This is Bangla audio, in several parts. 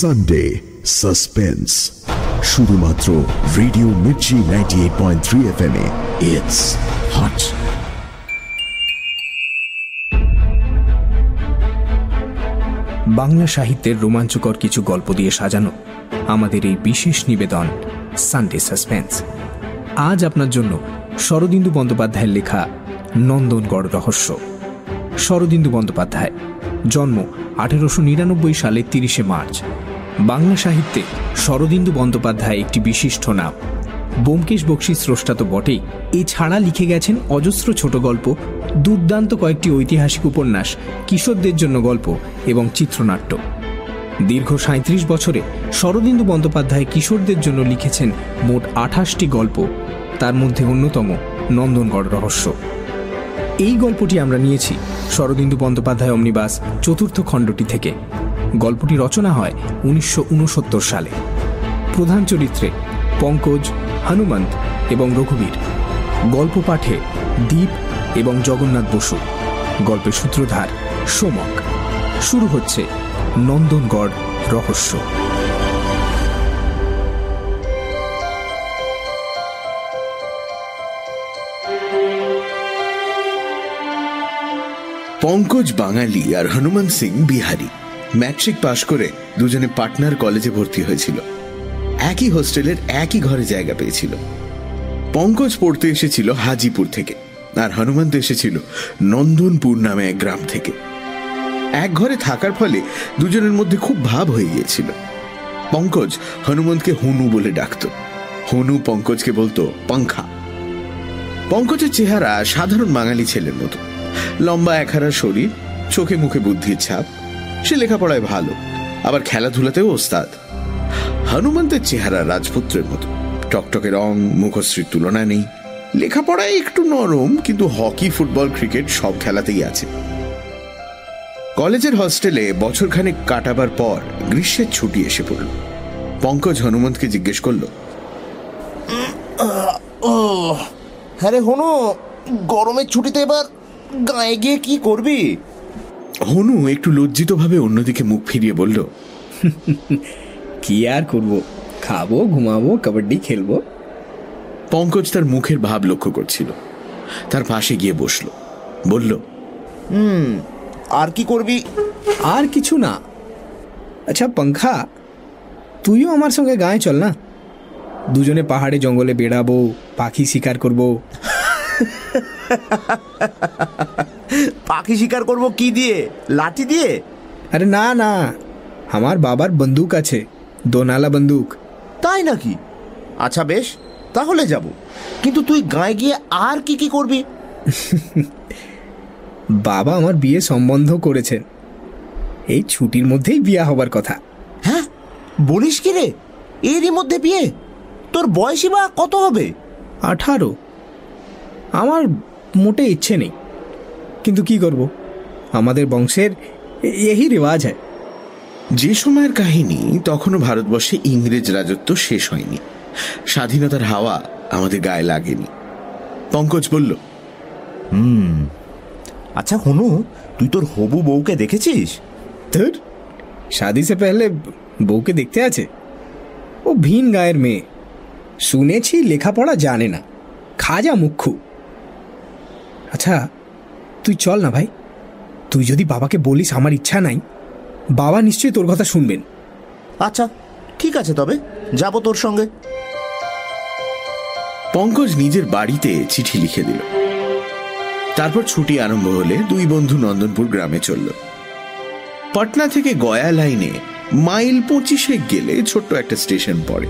সানডে সাসপেন্স শুধুমাত্র radio Mirchi ninety eight point three F M it's hot Bangla সাহিত্যের রোমাঞ্চকর কিছু গল্প দিয়ে সাজানো আমাদের এই বিশেষ নিবেদন সানডে সাসপেন্স আজ আপনার জন্য শরদিন্দু বন্দ্যোপাধ্যায়ের লেখা নন্দনগড় রহস্য। শরদিন্দু বন্দ্যোপাধ্যায়, জন্ম আঠেরোশো নিরানব্বই সালের তিরিশে মার্চ বাংলা সাহিত্যে শরদিন্দু বন্দ্যোপাধ্যায় একটি বিশিষ্ট নাম। ব্যোমকেশ বক্সী স্রষ্টা তো বটেই। এছাড়া লিখে গেছেন অজস্র ছোট গল্প, দুর্দান্ত কয়েকটি ঐতিহাসিক উপন্যাস, কিশোরদের জন্য গল্প এবং চিত্রনাট্য। দীর্ঘ সাঁত্রিশ বছরে শরদিন্দু বন্দ্যোপাধ্যায় কিশোরদের জন্য লিখেছেন মোট আঠাশটি গল্প, তার মধ্যে অন্যতম নন্দনগড় রহস্য। এই গল্পটি আমরা নিয়েছি শরদিন্দু বন্দ্যোপাধ্যায় অমনিবাস চতুর্থ খণ্ডটি থেকে। গল্পটি রচনা হয় উনিশশো উনসত্তর সালে। প্রধান চরিত্রে পঙ্কজ, হনুমন্ত এবং রঘুবীর। গল্প পাঠে দীপ এবং জগন্নাথ বসু। গল্পের সূত্রধার সোমক। শুরু হচ্ছে নন্দনগড় রহস্য। পঙ্কজ বাঙালি আর হনুমান সিং বিহারি। ম্যাট্রিক পাশ করে দুজনে পাটনার কলেজে ভর্তি হয়েছিল। একই হোস্টেলের একই ঘরে জায়গা পেয়েছিল। পঙ্কজ পড়তে এসেছিল হাজিপুর থেকে আর হনুমন্ত এসেছিল নন্দনপুর নামে এক গ্রাম থেকে। এক ঘরে থাকার ফলে দুজনের মধ্যে খুব ভাব হয়ে গিয়েছিল। পঙ্কজ হনুমন্তকে হনু বলে ডাকত। হনু পঙ্কজকে বলতো পাংখা পঙ্কজের চেহারা সাধারণ বাঙালি ছেলের মতো। লম্বা একহারা শরীর, চোখে মুখে বুদ্ধির ছাপ। সে লেখাপড়ায় ভালো, আবার খেলাধুলাতেও ওস্তাদ। হনুমন্তের চেহারা রাজপুত্রের মতো। টকটকে রং, মুখশ্রীর তুলনা নেই। লেখাপড়ায় একটু নরম, কিন্তু হকি, ফুটবল, ক্রিকেট সব খেলাতেই আছে। কলেজের হস্টেলে বছরখানেক কাটাবার পর গ্রীষ্মের ছুটি এসে পড়ল। পঙ্কজ হনুমন্তকে জিজ্ঞেস করল হ্যাঁ হনু, গরমের ছুটিতে এবার গায়ে গিয়ে কি করবি? হনু একটু লজ্জিতভাবে অন্যদিকে মুখ ফিরিয়ে বলল কি আর করব? খাব ঘুমাবো কাবাডি খেলব। পঙ্কজ তার মুখের ভাব লক্ষ্য করছিল। তার পাশে গিয়ে বসল। বলল আর কি করবি? আর কিছু না। আচ্ছা পঙ্খা তুইও আমার সঙ্গে গায়ে চল না। দুজনে পাহাড়ে জঙ্গলে বেড়াবো পাখি শিকার করব। পাখি শিকার করব কি দিয়ে? লাঠি দিয়ে? আরে না না। আমার বাবার বন্দুক আছে দোনালা বন্দুক। তাই নাকি? আচ্ছা বেশ তাহলে যাব। কিন্তু তুই গায়ে গিয়ে আর কি কি করবি? বাবা আমার বিয়ে সম্বন্ধ করেছেন। এই ছুটির মধ্যেই বিয়ে হবার কথা। হ্যাঁ? বলিস কি রে? এরই মধ্যে বিয়ে? তোর বয়সই বা কত হবে? আঠারো। আমার মোটে ইচ্ছে নেই। কিন্তু কি করব? আমাদের বংশের এই রেওয়াজ হয়। যে সময়ের কাহিনী তখনও ভারতবর্ষে ইংরেজ রাজত্ব শেষ হয়নি। স্বাধীনতার হাওয়া আমাদের গায়ে লাগেনি। পঙ্কজ বলল হুম আচ্ছা হনু তুই তোর হবু বউকে দেখেছিস? তোর শাদি সে পেহলে বউকে দেখতে আছে। ও ভিন গায়ের মেয়ে। শুনেছি লেখাপড়া জানে না। খাজা মুখ্যু। আচ্ছা তুই চল না ভাই। তুই যদি বাবাকে বলিস আমার ইচ্ছা নাই বাবা নিশ্চয়ই তোর কথা শুনবেন। আচ্ছা ঠিক আছে তবে যাব তোর সঙ্গে। পঙ্কজ নিজের বাড়িতে চিঠি লিখে দিল। তারপর ছুটি আরম্ভ হলে দুই বন্ধু নন্দনপুর গ্রামে চলল। পাটনা থেকে গয়া লাইনে মাইল পঁচিশে গেলে ছোট্ট একটা স্টেশন পড়ে।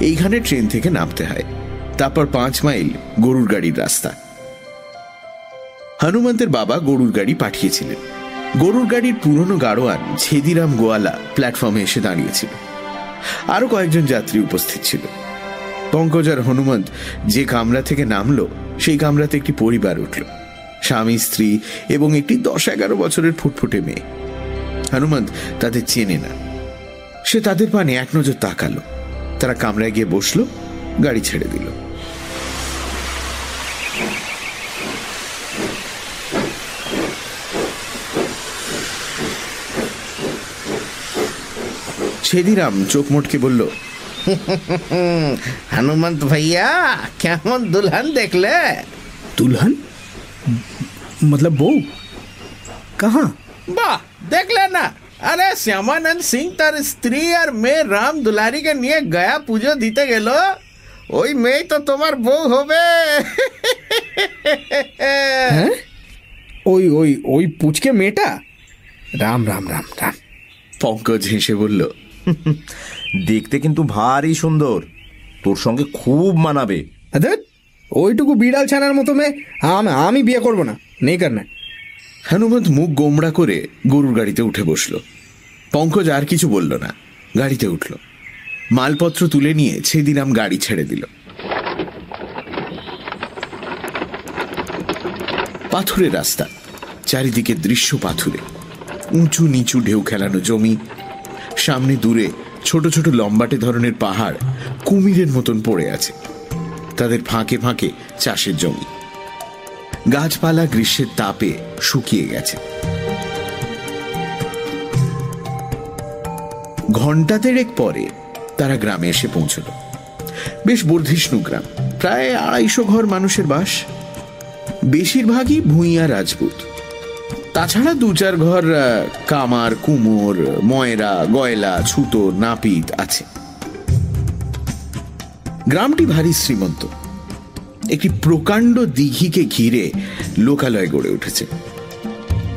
এইখানে ট্রেন থেকে নামতে হয়। তারপর পাঁচ মাইল গরুর গাড়ির রাস্তা। হনুমন্তের বাবা গরুর গাড়ি পাঠিয়েছিলেন। গরুর গাড়ির পুরনো গাড়োয়ান ছেদিরাম গোয়ালা প্ল্যাটফর্মে এসে দাঁড়িয়েছিল। আরও কয়েকজন যাত্রী উপস্থিত ছিল। পঙ্কজ আর হনুমন্ত যে কামরা থেকে নামলো, সেই কামরাতে একটি পরিবার উঠল। স্বামী, স্ত্রী এবং একটি দশ এগারো বছরের ফুটফুটে মেয়ে। হনুমন্ত তাদের চেনে না। সে তাদের পানে এক নজর তাকালো। তারা কামরায় গিয়ে বসল, গাড়ি ছেড়ে দিল। ছেদিরাম চোখ মোটকে বলল হনুমন্ত ভাইয়া কেমন দুলহান দেখলে दुल्हन मतलब बहू कहाँ বাহ দেখলে না আরে শ্যামানন্দ সিং তার স্ত্রী আর মেয়ে রাম দুলারিকে নিয়ে গয়া পুজো দিতে গেল ওই মেয়ে তো তোমার বউ হবে হ্যাঁ ওই ওই ওই পুচকে মেয়েটা রাম রাম রাম রাম পঙ্কজ হেসে বলল দেখতে কিন্তু ভারী সুন্দর। তোর সঙ্গে খুব মানাবে। ওইটুকু বিড়াল ছানার মতো মেয়ে আম- আমি বিয়ে করব না নেই কার না। হনুমন্ত মুখ গোমড়া করে গরুর গাড়িতে উঠে বসল। পঙ্কজ আর কিছু বলল না গাড়িতে উঠল। মালপত্র তুলে নিয়ে ছেদিরাম গাড়ি ছেড়ে দিল। পাথুরে রাস্তা চারিদিকে দৃশ্য পাথুরে। উঁচু নিচু ঢেউ খেলানো জমি সামনে দূরে ছোট ছোট লম্বাটে ধরনের পাহাড় কুমিরের মতন পড়ে আছে। তাদের ফাঁকে ফাঁকে চাষের জমি। গাছপালা গ্রীষ্মের তাপে শুকিয়ে গেছে। ঘণ্টা দেড়েক পরে তারা গ্রামে এসে পৌঁছল। বেশ বর্ধিষ্ণু গ্রাম, প্রায় আড়াইশো ঘর মানুষের বাস। বেশিরভাগই ভূঁইয়া রাজপুত। তাছাড়া দু চার ঘর কামার, কুমোর, ময়রা, গয়লা, ছুতো, নাপিত আছে। গ্রামটি ভারী শ্রীমন্ত। একটি প্রকাণ্ড দিঘিকে ঘিরে লোকালয় গড়ে উঠেছে।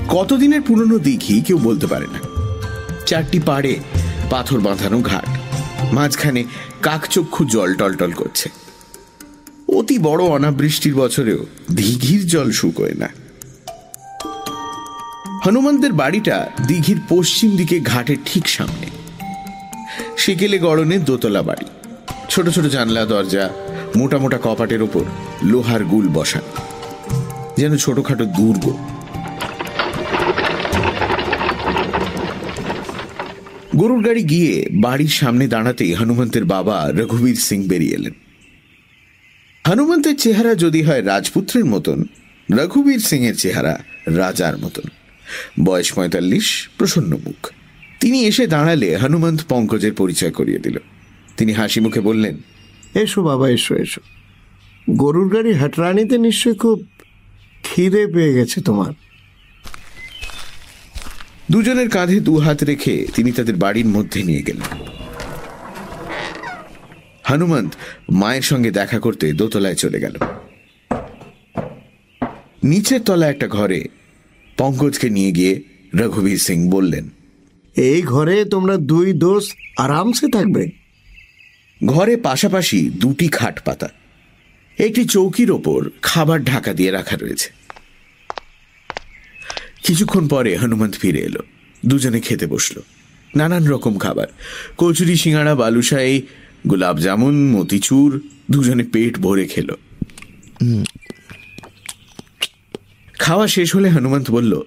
কতদিনের পুরনো দিঘি কেউ বলতে পারে না। চারটি পাড়ে পাথর বাঁধানো ঘাট, মাঝখানে কাকচক্ষু জল টলটল করছে। অতি বড় অনাবৃষ্টির বছরেও দিঘির জল শুকোয় না। হনুমন্তের বাড়িটা দিঘির পশ্চিম দিকে ঘাটের ঠিক সামনে। সেকেলে গড়নের দোতলা বাড়ি। ছোট ছোট জানলা, দরজা, মোটা মোটা কপাটের ওপর লোহার গুল বসান। যেন ছোটখাটো দুর্গ। গরুর গাড়ি গিয়ে বাড়ির সামনে দাঁড়াতেই হনুমন্তের বাবা রঘুবীর সিং বেরিয়ে এলেন। হনুমন্তের চেহারা যদি হয় রাজপুত্রের মতন, রঘুবীর সিং এর চেহারা রাজার মতন। বয়স পঁয়তাল্লিশ প্রসন্ন মুখ। তিনি এসে দাঁড়ালে হনুমন্ত পঙ্কজের পরিচয় করিয়ে দিল। তিনি হাসি মুখে বললেন এসো বাবা এসো এসো। গরুর গাড়ি হাটরানিতে নিশ্চয়ই খুব খিদে পেয়ে গেছে তোমার। দুজনের কাঁধে দু হাত রেখে তিনি তাদের বাড়ির মধ্যে নিয়ে গেলেন। হনুমন্ত মায়ের সঙ্গে দেখা করতে দোতলায় চলে গেল। নিচের তলা একটা ঘরে পঙ্কজকে নিয়ে গিয়ে রঘুবীর সিং বললেন এই ঘরে তোমরা দুই দোষ আরামসে থাকবে। ঘরে পাশাপাশি দুটি খাট পাতা একটি চৌকির ওপর খাবার ঢাকা দিয়ে রাখা রয়েছে। কিছুক্ষণ পরে হনুমন্ত ফিরে এলো দুজনে খেতে বসল। নানান রকম খাবার কচুরি সিঙাড়া বালুশাই গোলাপ জামুন মতিচুর দুজনে পেট ভরে খেলো। খাওয়া শেষ হলে হনুমন্ত বলল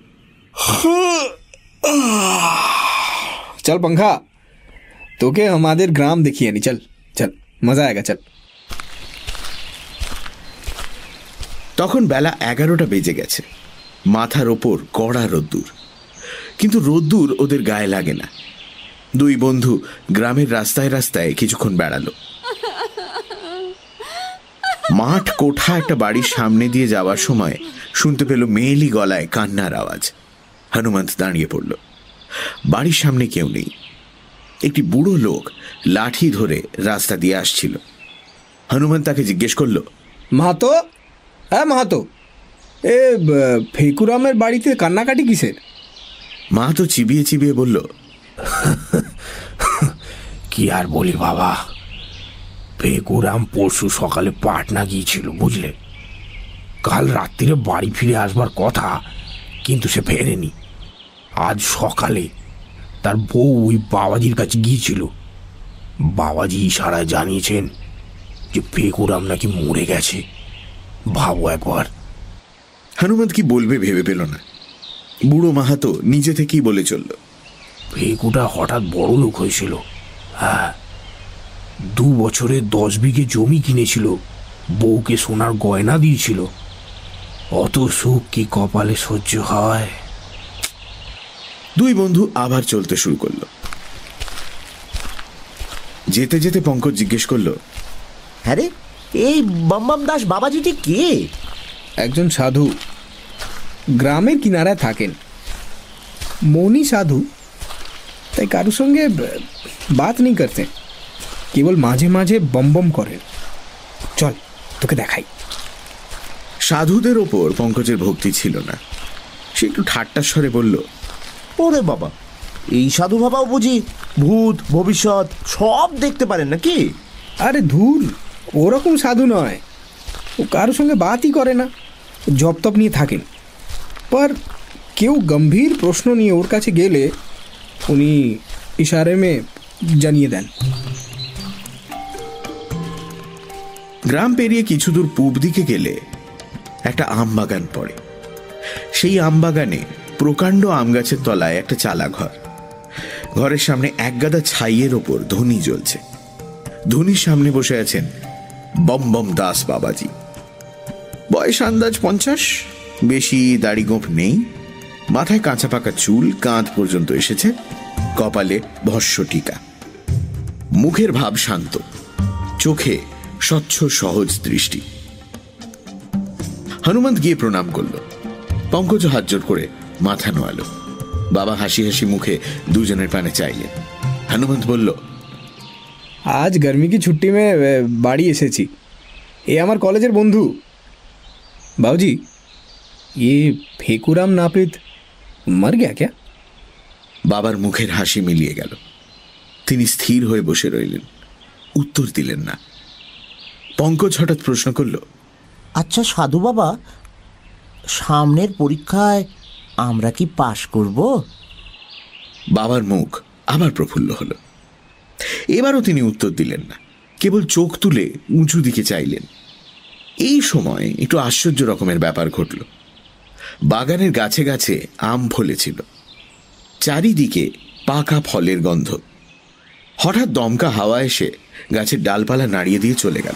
চল পঙ্খা তোকে আমাদের গ্রাম দেখিয়ে নি চল চল মজা আয়গা চল। তখন বেলা এগারোটা বেজে গেছে। মাথার ওপর কড়া রোদ্দুর। কিন্তু রোদ্দুর ওদের গায়ে লাগে না। দুই বন্ধু গ্রামের রাস্তায় রাস্তায় কিছুক্ষণ বেড়ালো। মাঠ কোঠা একটা বাড়ির সামনে দিয়ে যাওয়ার সময় শুনতে পেল মেয়েলি গলায় কান্নার আওয়াজ। হনুমন্ত দাঁড়িয়ে পড়ল। বাড়ির সামনে কেউ নেই। একটি বুড়ো লোক লাঠি ধরে রাস্তা দিয়ে আসছিল। হনুমান তাকে জিজ্ঞেস করল মাহাতো? হ্যাঁ মাহাতো। এ ফেকুরামের বাড়িতে কান্নাকাটি কিসের? মাহাতো চিবিয়ে চিবিয়ে বলল কি আর বলি বাবা? পেকুরাম পরশু সকালে পাটনা গিয়েছিল বুঝলে? কাল রাত্রিরে বাড়ি ফিরে আসবার কথা কিন্তু সে ফেরেনি। আজ সকালে তার বউ ওই বাবাজির কাছে গিয়েছিল। বাবাজি ইশারায় জানিয়েছেন যে পেকুরাম নাকি মরে গেছে। ভাবো একবার। হনুমন্ত কি বলবে ভেবে পেল না। বুড়ো মাহাতো নিজে থেকেই বলে চলল। ভেকুটা হঠাৎ বড় লোক হয়েছিল। হ্যাঁ দু বছরে দশ বিঘে জমি কিনেছিল বউকে সোনার গয়না দিয়েছিল। অত সুখ কি কপালে সহ্য হয়? দুই বন্ধু আবার চলতে শুরু করল। যেতে যেতে পঙ্কজ জিজ্ঞেস করল হ্যাঁ রে এই বাম্বাম দাস বাবাজিটি কে? একজন সাধু। গ্রামের কিনারায় থাকেন। মনি সাধু। তাই কারোর সঙ্গে বাত নেই করতে। কেবল মাঝে মাঝে বম বম করেন চল তোকে দেখাই। সাধুদের ওপর পঙ্কজের ভক্তি ছিল না। সে একটু ঠাট্টার স্বরে বলল ওরে বাবা এই সাধু বাবাও বুঝি ভূত ভবিষ্যৎ সব দেখতে পারেন নাকি? আরে ধুর ওরকম সাধু নয়। ও কারোর সঙ্গে বাতই করে না জপ তপ নিয়ে থাকেন। পর কেউ গম্ভীর প্রশ্ন নিয়ে ওর কাছে গেলে উনি ইশারে মে জানিয়ে দেন গ্রাম পেরিয়ে কিছু দূর পূব দিকে গেলে একটা আম বাগান পড়ে। সেই আম বাগানে প্রকাণ্ড আম গাছের তলায় একটা চালা ঘর ঘরের সামনে একগাদা ছাইয়ের ওপর ধনী জ্বলছে। ধনির সামনে বসে আছেন বম বম দাস বাবাজি। বয়স আন্দাজ পঞ্চাশ, বেশি দাড়ি গোঁফ নেই, মাথায় কাঁচা পাকা চুল, কাঁধ পর্যন্ত এসেছে, কপালে ভস্য টিকা। মুখের ভাব শান্ত, চোখে স্বচ্ছ সহজ দৃষ্টি। হনুমন্ত গিয়ে প্রণাম করল। পঙ্কজ হাত জোর করে মাথা নোয়াল। বাবা হাসি হাসি মুখে দুজনের পানে চাইলেন। হনুমন্ত বলল আজ গরমি কি ছুটি মে বাড়ি এসেছি। এ আমার কলেজের বন্ধু। বাউজি এ ফেকুরাম নাপিত মার গিয়া ক্যা? বাবার মুখের হাসি মিলিয়ে গেল। তিনি স্থির হয়ে বসে রইলেন। উত্তর দিলেন না। পঙ্কজ হঠাৎ প্রশ্ন করল আচ্ছা সাধু বাবা সামনের পরীক্ষায় আমরা কি পাশ করব? বাবার মুখ আবার প্রফুল্ল হলো। এবারও তিনি উত্তর দিলেন না কেবল চোখ তুলে উঁচু দিকে চাইলেন। এই সময় একটু আশ্চর্য রকমের ব্যাপার ঘটল। বাগানের গাছে গাছে আম ফলেছিল। চারিদিকে পাকা ফলের গন্ধ। হঠাৎ দমকা হাওয়া এসে গাছের ডালপালা নাড়িয়ে দিয়ে চলে গেল।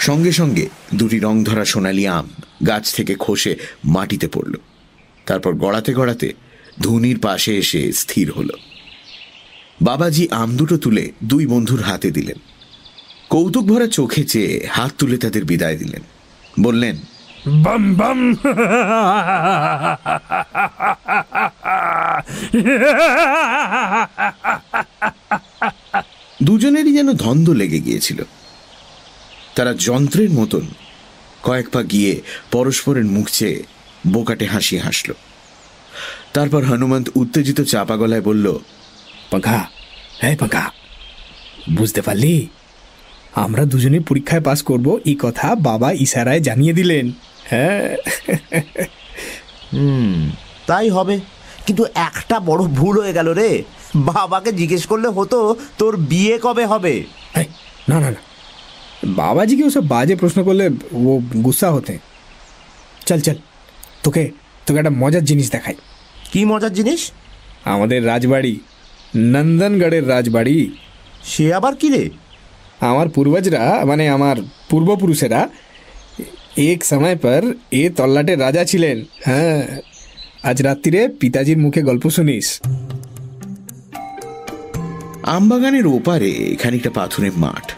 সঙ্গে সঙ্গে দুটি রং ধরা সোনালি আম গাছ থেকে খসে মাটিতে পড়ল। তারপর গড়াতে গড়াতে ধুনির পাশে এসে স্থির হল। বাবাজি আম দুটো তুলে দুই বন্ধুর হাতে দিলেন। কৌতুক ভরা চোখে চেয়ে হাত তুলে তাদের বিদায় দিলেন। বললেন বাম বাম। দুজনেরই যেন ধন্দ লেগে গিয়েছিল। তারা যন্ত্রের মতন কয়েক পা গিয়ে পরস্পরের মুখ চেয়ে বোকাটে হাসি হাসল। তারপর হনুমন্ত উত্তেজিত চাপা গলায় বলল পাঙ্খা হ্যাঁ পাখা বুঝতে পারলি? আমরা দুজনে পরীক্ষায় পাস করব এই কথা বাবা ইশারায় জানিয়ে দিলেন। হ্যাঁ। তাই হবে। কিন্তু একটা বড় ভুল হয়ে গেল রে। বাবাকে জিজ্ঞেস করলে হতো তোর বিয়ে কবে হবে? না না না। বাবাজিকে ওসব বাজে প্রশ্ন করলে ও গুসা হতে। চল চল তোকে তোকে একটা মজার জিনিস দেখাই। কি মজার জিনিস? আমাদের রাজবাড়ি নন্দনগড়ের রাজবাড়ি। সে আবার কি রে? আমার পূর্বজরা মানে আমার পূর্বপুরুষেরা এক সময় পর এ তল্লাটের রাজা ছিলেন। হ্যাঁ আজ রাত্রিরে পিতাজির মুখে গল্প শুনিস। আমবাগানের ওপারে খানিকটা পাথরের মাঠ।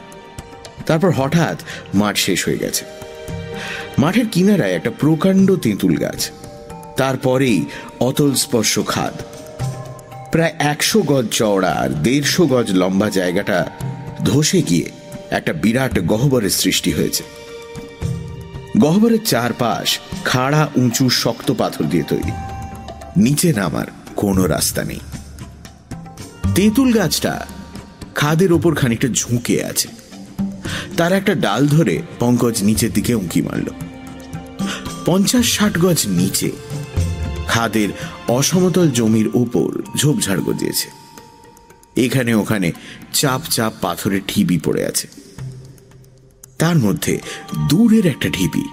তারপর হঠাৎ মাঠ শেষ হয়ে গেছে। মাঠের কিনারায় একটা প্রকাণ্ড তেঁতুল গাছ। তারপরেই অতল স্পর্শ খাদ। প্রায় একশো গজ চওড়া আর দেড়শো গজ লম্বা জায়গাটা ধসে গিয়ে একটা বিরাট গহ্বরের সৃষ্টি হয়েছে। গহ্বরের চারপাশ খাড়া, উঁচু, শক্ত পাথর দিয়ে তৈরি। নিচে নামার কোনো রাস্তা নেই। তেঁতুল গাছটা খাদের ওপর খানিকটা ঝুঁকে আছে। তার একটা ডাল ধরে পঙ্কজ নিচের দিকে উঁকি মারল। পঞ্চাশ ষাট গজ নিচে খাদের অসমতল জমির ওপর ঝোপঝাড় গজিয়েছে। এখানে ওখানে চাপ চাপ পাথরের ঢিবি পড়ে আছে। তার মধ্যে দূরের একটা ঢিপি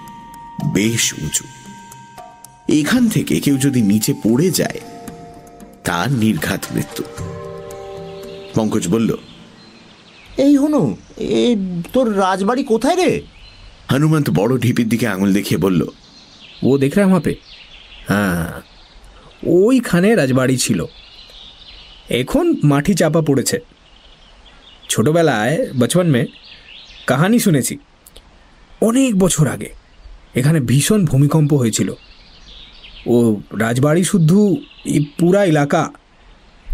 বেশ উঁচু। এখান থেকে কেউ যদি নিচে পড়ে যায় তার নির্ঘাত মৃত্যু। পঙ্কজ বলল এই হনু এই তোর রাজবাড়ি কোথায় রে? হনুমন্ত বড় ঢিপির দিকে আঙুল দেখিয়ে বলল ও দেখলাম রা হ্যাঁ ওইখানে রাজবাড়ি ছিল। এখন মাটি চাপা পড়েছে। ছোটবেলায় বচপন মেয়ে কাহানি শুনেছি। অনেক বছর আগে এখানে ভীষণ ভূমিকম্প হয়েছিল। ও রাজবাড়ি শুদ্ধ এই পুরা এলাকা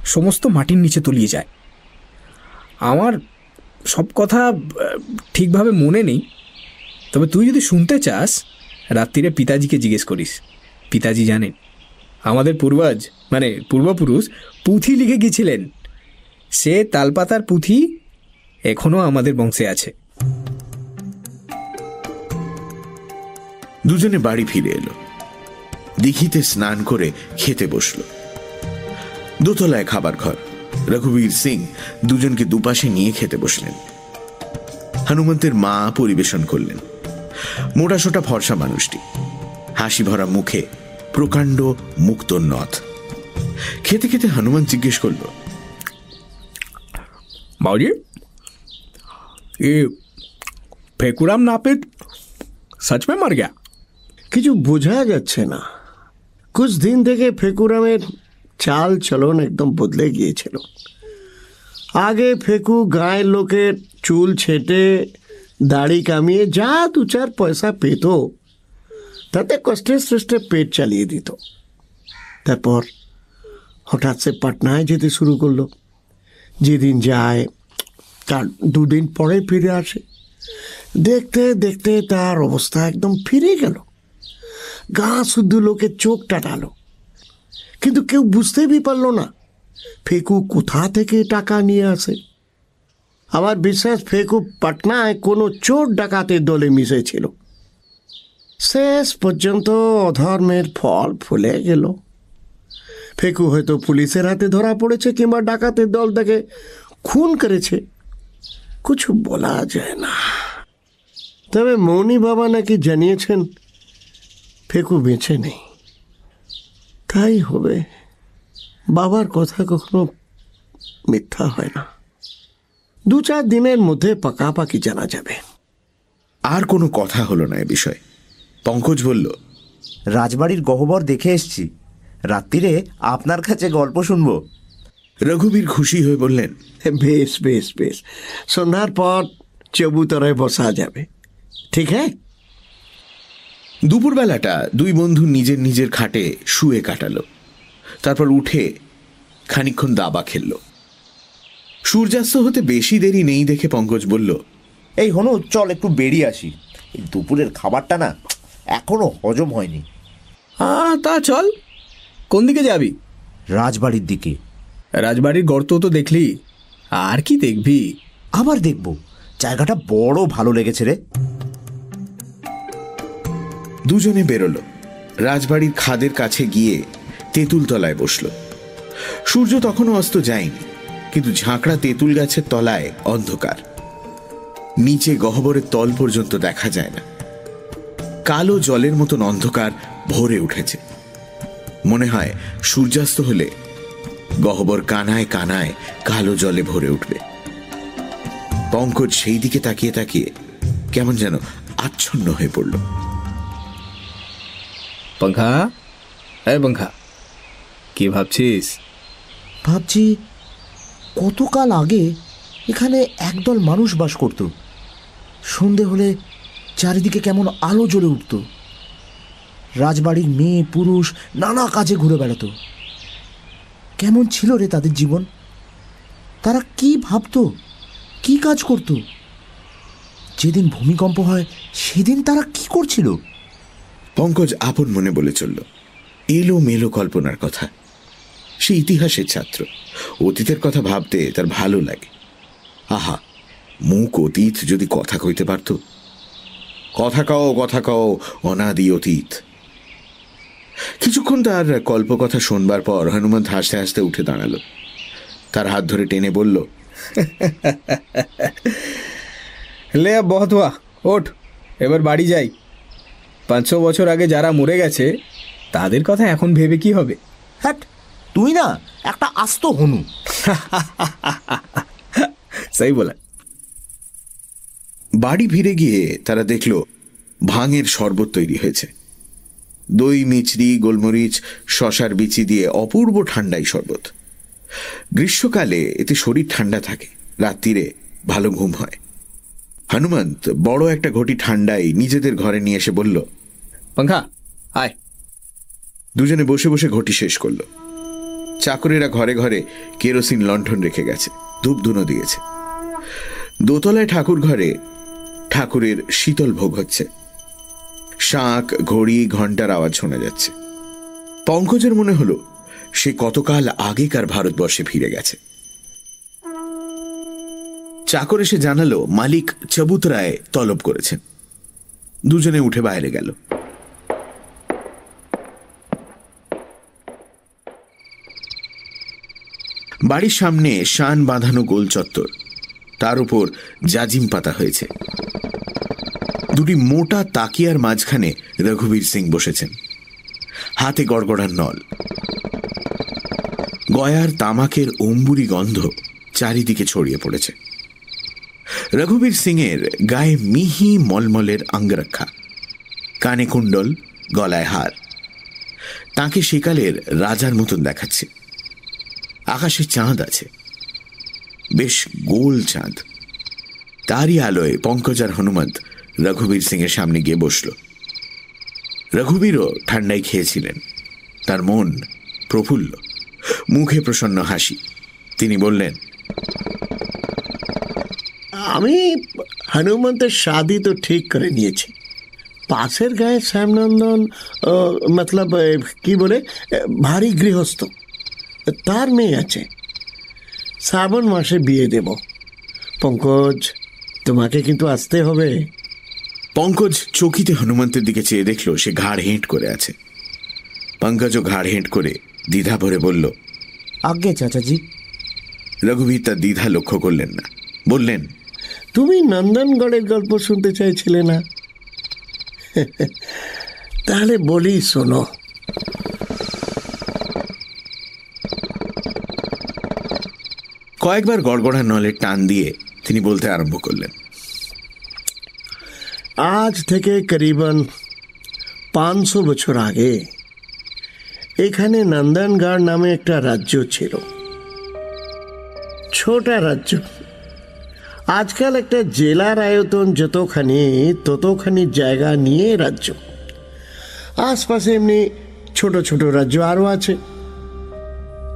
সমস্ত মাটির নিচে তলিয়ে যায়। আমার সব কথা ঠিকভাবে মনে নেই। তবে তুই যদি শুনতে চাস, রাত্রিরে পিতাজিকে জিজ্ঞেস করিস। পিতাজি জানেন, আমাদের পূর্বজ মানে পূর্বপুরুষ পুঁথি লিখে গিয়েছিলেন। সে তালপাতার পুঁথি এখনও আমাদের বংশে আছে। দুজনে বাড়ি ফিরে এলো দিঘিতে স্নান করে খেতে বসলো দোতলায় খাবার ঘর রঘুবীর সিং দুজনকে দুপাশে নিয়ে খেতে বসলেন হনুমন্তের মা পরিবেশন করলেন মোটাসোটা ফর্সা মানুষটি হাসি ভরা মুখে প্রকাণ্ড মুক্ত নথ খেতে খেতে হনুমান জিজ্ঞেস করল बाबूजी ये फेकुराम नापित सच में मर गया কিছু বোঝা যাচ্ছে না। কুছ দিন থেকে ফেকুরামের চাল চলন একদম বদলে গিয়েছিল। আগে ফেকু গায়ের লোকের চুল ছেটে, দাড়ি কামিয়ে যা দু চার পয়সা পেত, তাতে কষ্টে সৃষ্টে পেট চালিয়ে দিত। তারপর হঠাৎ সে পাটনায় যেতে শুরু করল। যেদিন যায়, তার দুদিন পরে ফিরে আসে। দেখতে দেখতে তার অবস্থা একদম ফিরে গেল। গা শুদ্ধ লোকের চোখ টাটালো কিন্তু কেউ বুঝতেই পারল না, ফেকু কোথা থেকে টাকা নিয়ে আসে। আমার বিশ্বাস, ফেকু পাটনায় কোনো চোর ডাকাতের দলে মিশেছিল। শেষ পর্যন্ত অধর্মের ফল ফুলে গেল। ফেকু হয়তো পুলিশের হাতে ধরা পড়েছে কিংবা ডাকাতের দল তাকে খুন করেছে। কিছু বলা যায় না। তবে মৌনি বাবা নাকি জানিয়েছেন ফেকু বেঁচে নেই। তাই হবে বাবার কথা কখনো মিথ্যা হয় না। দু চার দিনের মধ্যে পাকাপাকি জানা যাবে। আর কোনো কথা হলো না এ বিষয়ে। পঙ্কজ বলল রাজবাড়ির গহ্বর দেখে এসছি। রাত্রিরে আপনার কাছে গল্প শুনব। রঘুবীর খুশি হয়ে বললেন বেশ বেশ বেশ। সন্ধ্যার পর চবুতরায় বসা যাবে। ঠিক হ্যাঁ? দুপুরবেলাটা দুই বন্ধু নিজের নিজের খাটে শুয়ে কাটালো। তারপর উঠে খানিকক্ষণ দাবা খেলল। সূর্যাস্ত হতে বেশি দেরি নেই দেখে পঙ্কজ বলল এই হনু চল একটু বেরিয়ে আসি। এই দুপুরের খাবারটা না এখনও হজম হয়নি। হ্যাঁ তা চল। কোন দিকে যাবি? রাজবাড়ির দিকে। রাজবাড়ির গর্ত তো দেখলি। আর কি দেখবি? আবার দেখব। জায়গাটা বড় ভালো লেগেছে রে। দুজনে বেরোলো। রাজবাড়ির খাদের কাছে গিয়ে তেঁতুল তলায় বসল। সূর্য তখনও অস্ত যায়নি, কিন্তু ঝাঁকড়া তেঁতুল গাছের তলায় অন্ধকার। নিচে গহ্বরের তল পর্যন্ত দেখা যায় না। কালো জলের মতন অন্ধকার ভরে উঠেছে। মনে হয় সূর্যাস্ত হলে গহ্বর কানায় কানায় কালো জলে ভরে উঠবে। পঙ্কজ সেই দিকে তাকিয়ে তাকিয়ে কেমন যেন আচ্ছন্ন হয়ে পড়ল। পাঙ্খা? এই পাঙ্খা, কি ভাবছিস? ভাবছি, কতকাল আগে এখানে একদল মানুষ বাস করত। সন্ধে হলে চারিদিকে কেমন আলো জ্বলে উঠত। রাজবাড়ির মেয়ে, পুরুষ নানা কাজে ঘুরে বেড়াতো। কেমন ছিল রে তাদের জীবন? তারা কি ভাবত? কি কাজ করত? যেদিন ভূমিকম্প হয়, সেদিন তারা কি করছিল? পঙ্কজ আপন মনে বলে চলল এলো মেলো কল্পনার কথা। সে ইতিহাসের ছাত্র। অতীতের কথা ভাবতে তার ভালো লাগে। আহা, মুখ অতীত যদি কথা কইতে পারত। কথা কও কথা কও, অনাদি অতীত। কিছুক্ষণ তার কল্পকথা শোনবার পর হনুমন্ত হাসতে হাসতে উঠে দাঁড়াল। তার হাত ধরে টেনে বলল, লে বহতুয়া ওঠ, এবার বাড়ি যাই। পাঁচশো বছর আগে যারা মরে গেছে তাদের কথা এখন ভেবে কি হবে? হ্যাট তুই না একটা আস্ত হনু। সেই বলা। বাড়ি ফিরে গিয়ে তারা দেখল ভাঙের শরবত তৈরি হয়েছে। দই মিচড়ি গোলমরিচ শশার বিচি দিয়ে অপূর্ব ঠান্ডাই শরবত। গ্রীষ্মকালে এতে শরীর ঠান্ডা থাকে রাত্রিরে ভালো ঘুম হয়। হনুমন্ত বড় একটা ঘটি ঠান্ডায় নিজেদের ঘরে নিয়ে এসে বলল পাঙ্খা আয়। দুজনে বসে বসে ঘটি শেষ করল। চাকরেরা ঘরে ঘরে কেরোসিন লণ্ঠন রেখে গেছে ধূপ ধুনো দিয়েছে। দোতলায় ঠাকুর ঘরে ঠাকুরের শীতল ভোগ হচ্ছে। শাঁখ ঘড়ি ঘণ্টার আওয়াজ শোনা যাচ্ছে। পঙ্কজের মনে হলো সে কতকাল আগেকার ভারতবর্ষে ফিরে গেছে। চাকর এসে জানালো, মালিক চবুতরায় তলব করেছেন। দুজনে উঠে বাইরে গেল। বাড়ির সামনে শান বাঁধানো গোল চত্বর। তার উপর জাজিম পাতা হয়েছে। দুটি মোটা তাকিয়ার মাঝখানে রঘুবীর সিং বসেছেন। হাতে গড়গড়ার নল। গয়ার তামাকের অম্বুরি গন্ধ চারিদিকে ছড়িয়ে পড়েছে। রঘুবীর সিংয়ের গায়ে মিহি মলমলের আঙ্গরক্ষা, কানে কুণ্ডল, গলায় হার। তাকে সেকালের রাজার মতন দেখাচ্ছে। আকাশে চাঁদ আছে, বেশ গোল চাঁদ। তারই আলোয় পঙ্কজার হনুমন্ত রঘুবীর সিং এর সামনে গিয়ে বসল। রঘুবীরও ঠান্ডায় খেয়েছিলেন। তার মন প্রফুল্ল, মুখে প্রসন্ন হাসি। তিনি বললেন আমি হনুমন্তের শাদি তো ঠিক করে নিয়েছি। পাশের গায়ে শ্যামনন্দন মতলব কি বলে ভারী গৃহস্থ। তার মেয়ে আছে। শ্রাবণ মাসে বিয়ে দেব। পঙ্কজ তোমাকে কিন্তু আসতে হবে। পঙ্কজ চকিতে হনুমন্তের দিকে চেয়ে দেখল সে ঘাড় হেঁট করে আছে। পঙ্কজও ঘাড় হেঁট করে দ্বিধা ভরে বলল আজ্ঞে চাচাজি। রঘুবীর তার দ্বিধা লক্ষ্য করলেন না। বললেন তুমি নন্দনগড়ের গল্প শুনতে চাইছিলে না? তাহলে বলি শোনো। কয়েকবার গড়গড়া নলের টান দিয়ে তিনি বলতে আরম্ভ করলেন। আজ থেকে করিবন পাঁচশো বছর আগে এখানে নন্দনগড় নামে একটা রাজ্য ছিল। ছোটা রাজ্য। আজকাল একটা জেলার আয়তন যতখানি, ততখানি জায়গা নিয়ে রাজ্য। আশপাশে এমনি ছোট ছোট রাজ্য আরও আছে।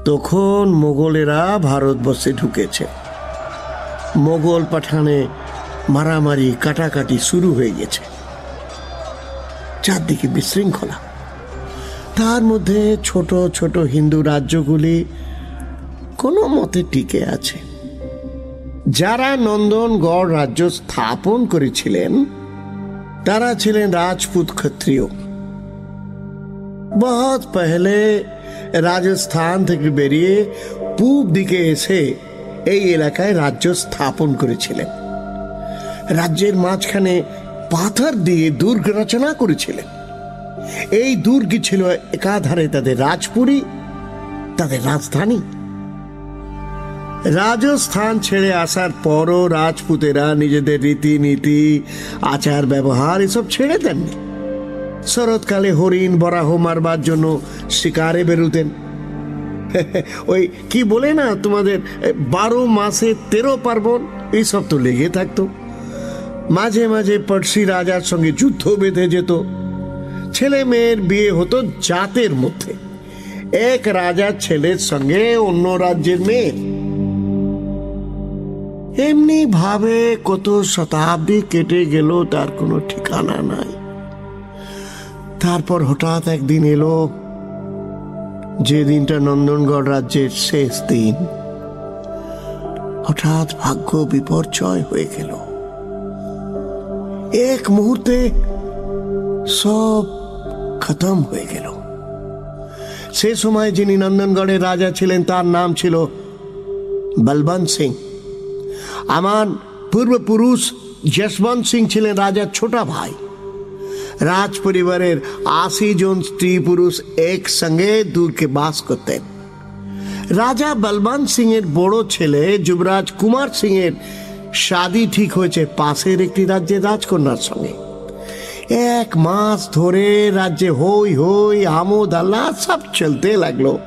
তখন মোগলেরা ভারতবর্ষে ঢুকেছে। মোগল পাঠানে মারামারি, কাটাকাটি শুরু হয়ে গেছে। চারদিকে বিশৃঙ্খলা। তার মধ্যে ছোট ছোট হিন্দু রাজ্যগুলি কোনো মতে টিকে আছে। যারা নন্দনগড় রাজ্য স্থাপন করেছিলেন, তারা ছিলেন রাজপুত ক্ষত্রিয়। বহুত পহলে রাজস্থান থেকে বেরিয়ে পূব দিকে এসে এই এলাকায় রাজ্য স্থাপন করেছিলেন। রাজ্যের মাঝখানে পাথর দিয়ে দুর্গ রচনা করেছিলেন। এই দুর্গ ছিল একাধারে তাদের রাজপুরী, তাদের রাজধানী। রাজস্থান ছেড়ে আসার পরও রাজপুতেরা নিজেদের রীতিনীতি, আচার ব্যবহার এসব ছেড়ে দেননি। শরৎকালে হরিণ বরাহ মারবার জন্য শিকারে বেরুতেন। ওই কি বলে না তোমাদের বারো মাসে তেরো পার্বণ এইসব তো লেগে থাকতো। মাঝে মাঝে পড়শি রাজার সঙ্গে যুদ্ধ বেঁধে যেত। ছেলে মেয়ের বিয়ে হতো জাতের মধ্যে। এক রাজার ছেলের সঙ্গে অন্য রাজ্যের মেয়ের। এমনি ভাবে কত শতাব্দী কেটে গেল, তার কোনো ঠিকানা নাই। তারপর হঠাৎ একদিন এলো, যে দিনটা নন্দনগড় রাজ্যের শেষ দিন। হঠাৎ ভাগ্য বিপর্যয় হয়ে গেল। এক মুহূর্তে সব খতম হয়ে গেল। সে সময় যিনি নন্দনগড়ের রাজা ছিলেন, তার নাম ছিল বলবন্ত সিং। আমার পূর্বপুরুষ যশবন্ত সিং ছিলেন রাজার ছোটা ভাই। রাজ পরিবারের আশি জন স্ত্রী পুরুষ একসঙ্গে দুর্গে বাস করতেন। রাজা বলবন্ত সিং এর বড় ছেলে যুবরাজ কুমার সিং এর শাদি ঠিক হয়েছে পাশের একটি রাজ্যের রাজকন্যার সঙ্গে। এক মাস ধরে রাজ্যে হই হই আমোদ আল্লাহ সব চলতে লাগল।